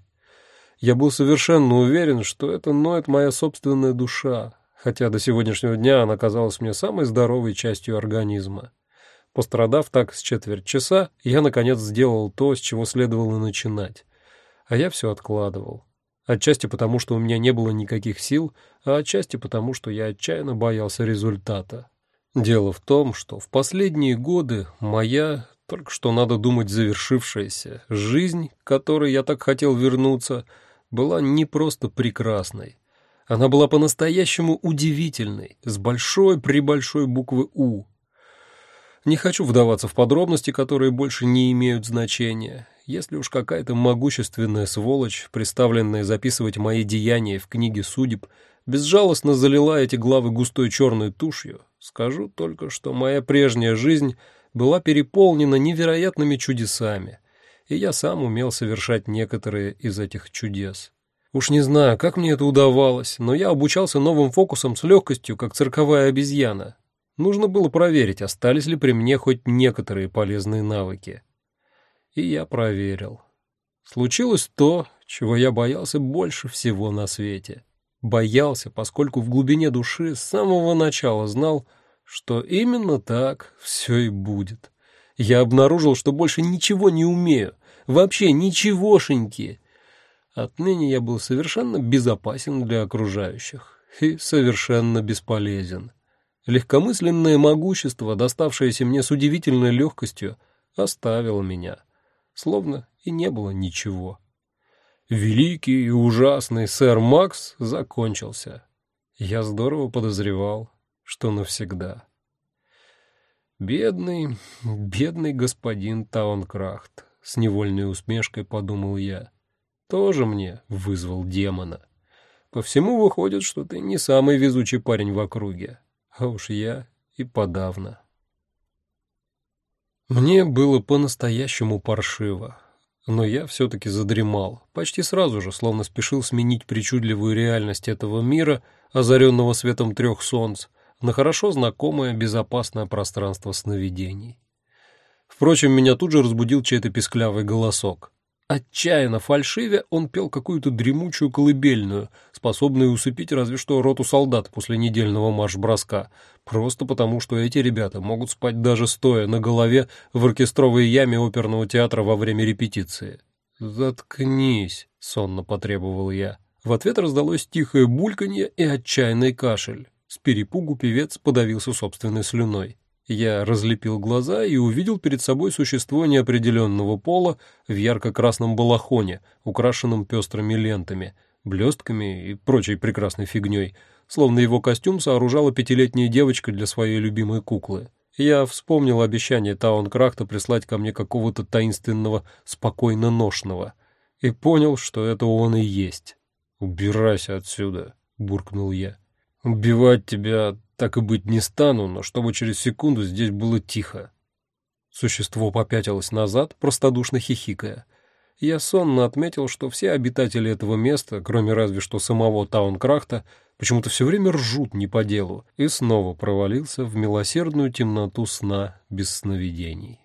Я был совершенно уверен, что это ноет моя собственная душа, хотя до сегодняшнего дня она казалась мне самой здоровой частью организма. Пострадав так с четверть часа, я, наконец, сделал то, с чего следовало начинать. А я все откладывал. Отчасти потому, что у меня не было никаких сил, а отчасти потому, что я отчаянно боялся результата. Дело в том, что в последние годы моя, только что надо думать завершившаяся, жизнь, к которой я так хотел вернуться, была не просто прекрасной. Она была по-настоящему удивительной, с большой-пребольшой буквы «У», не хочу вдаваться в подробности, которые больше не имеют значения. Если уж какая-то могущественная сволочь, представленная записывать мои деяния в книге судеб, безжалостно залила эти главы густой черной тушью, скажу только, что моя прежняя жизнь была переполнена невероятными чудесами, и я сам умел совершать некоторые из этих чудес. Уж не знаю, как мне это удавалось, но я обучался новым фокусам с легкостью, как цирковая обезьяна, Нужно было проверить, остались ли при мне хоть некоторые полезные навыки. И я проверил. Случилось то, чего я боялся больше всего на свете. Боялся, поскольку в глубине души с самого начала знал, что именно так все и будет. Я обнаружил, что больше ничего не умею, вообще ничегошеньки. Отныне я был совершенно безопасен для окружающих. и совершенно бесполезен. Легкомысленное могущество, доставшееся мне с удивительной легкостью, оставило меня, словно и не было ничего. Великий и ужасный сэр Макс закончился. Я здорово подозревал, что навсегда. Бедный, бедный господин Таункрахт, с невольной усмешкой подумал я. Тоже мне вызвал демона. По всему выходит, что ты не самый везучий парень в округе, а уж я и подавно. Мне было по-настоящему паршиво, но я все-таки задремал, почти сразу же, словно спешил сменить причудливую реальность этого мира, озаренного светом трех солнц, на хорошо знакомое безопасное пространство сновидений. Впрочем, меня тут же разбудил чей-то песклявый голосок. Отчаянно фальшивя, он пел какую-то дремучую колыбельную, способную усыпить разве что роту солдат после недельного марш-броска, просто потому, что эти ребята могут спать даже стоя на голове в оркестровой яме оперного театра во время репетиции. «Заткнись», — сонно потребовал я. В ответ раздалось тихое бульканье и отчаянный кашель. С перепугу певец подавился собственной слюной. Я разлепил глаза и увидел перед собой существо неопределенного пола в ярко-красном балахоне, украшенном пестрыми лентами, блестками и прочей прекрасной фигней, словно его костюм сооружала пятилетняя девочка для своей любимой куклы. Я вспомнил обещание Таункрахта прислать ко мне какого-то таинственного спокойно ношного и понял, что это он и есть. «Убирайся отсюда», — буркнул я. «Убивать тебя так и быть не стану, но чтобы через секунду здесь было тихо. Существо попятилось назад, простодушно хихикая. Я сонно отметил, что все обитатели этого места, кроме разве что самого Таункрахта, почему-то все время ржут не по делу, и снова провалился в милосердную темноту сна без сновидений.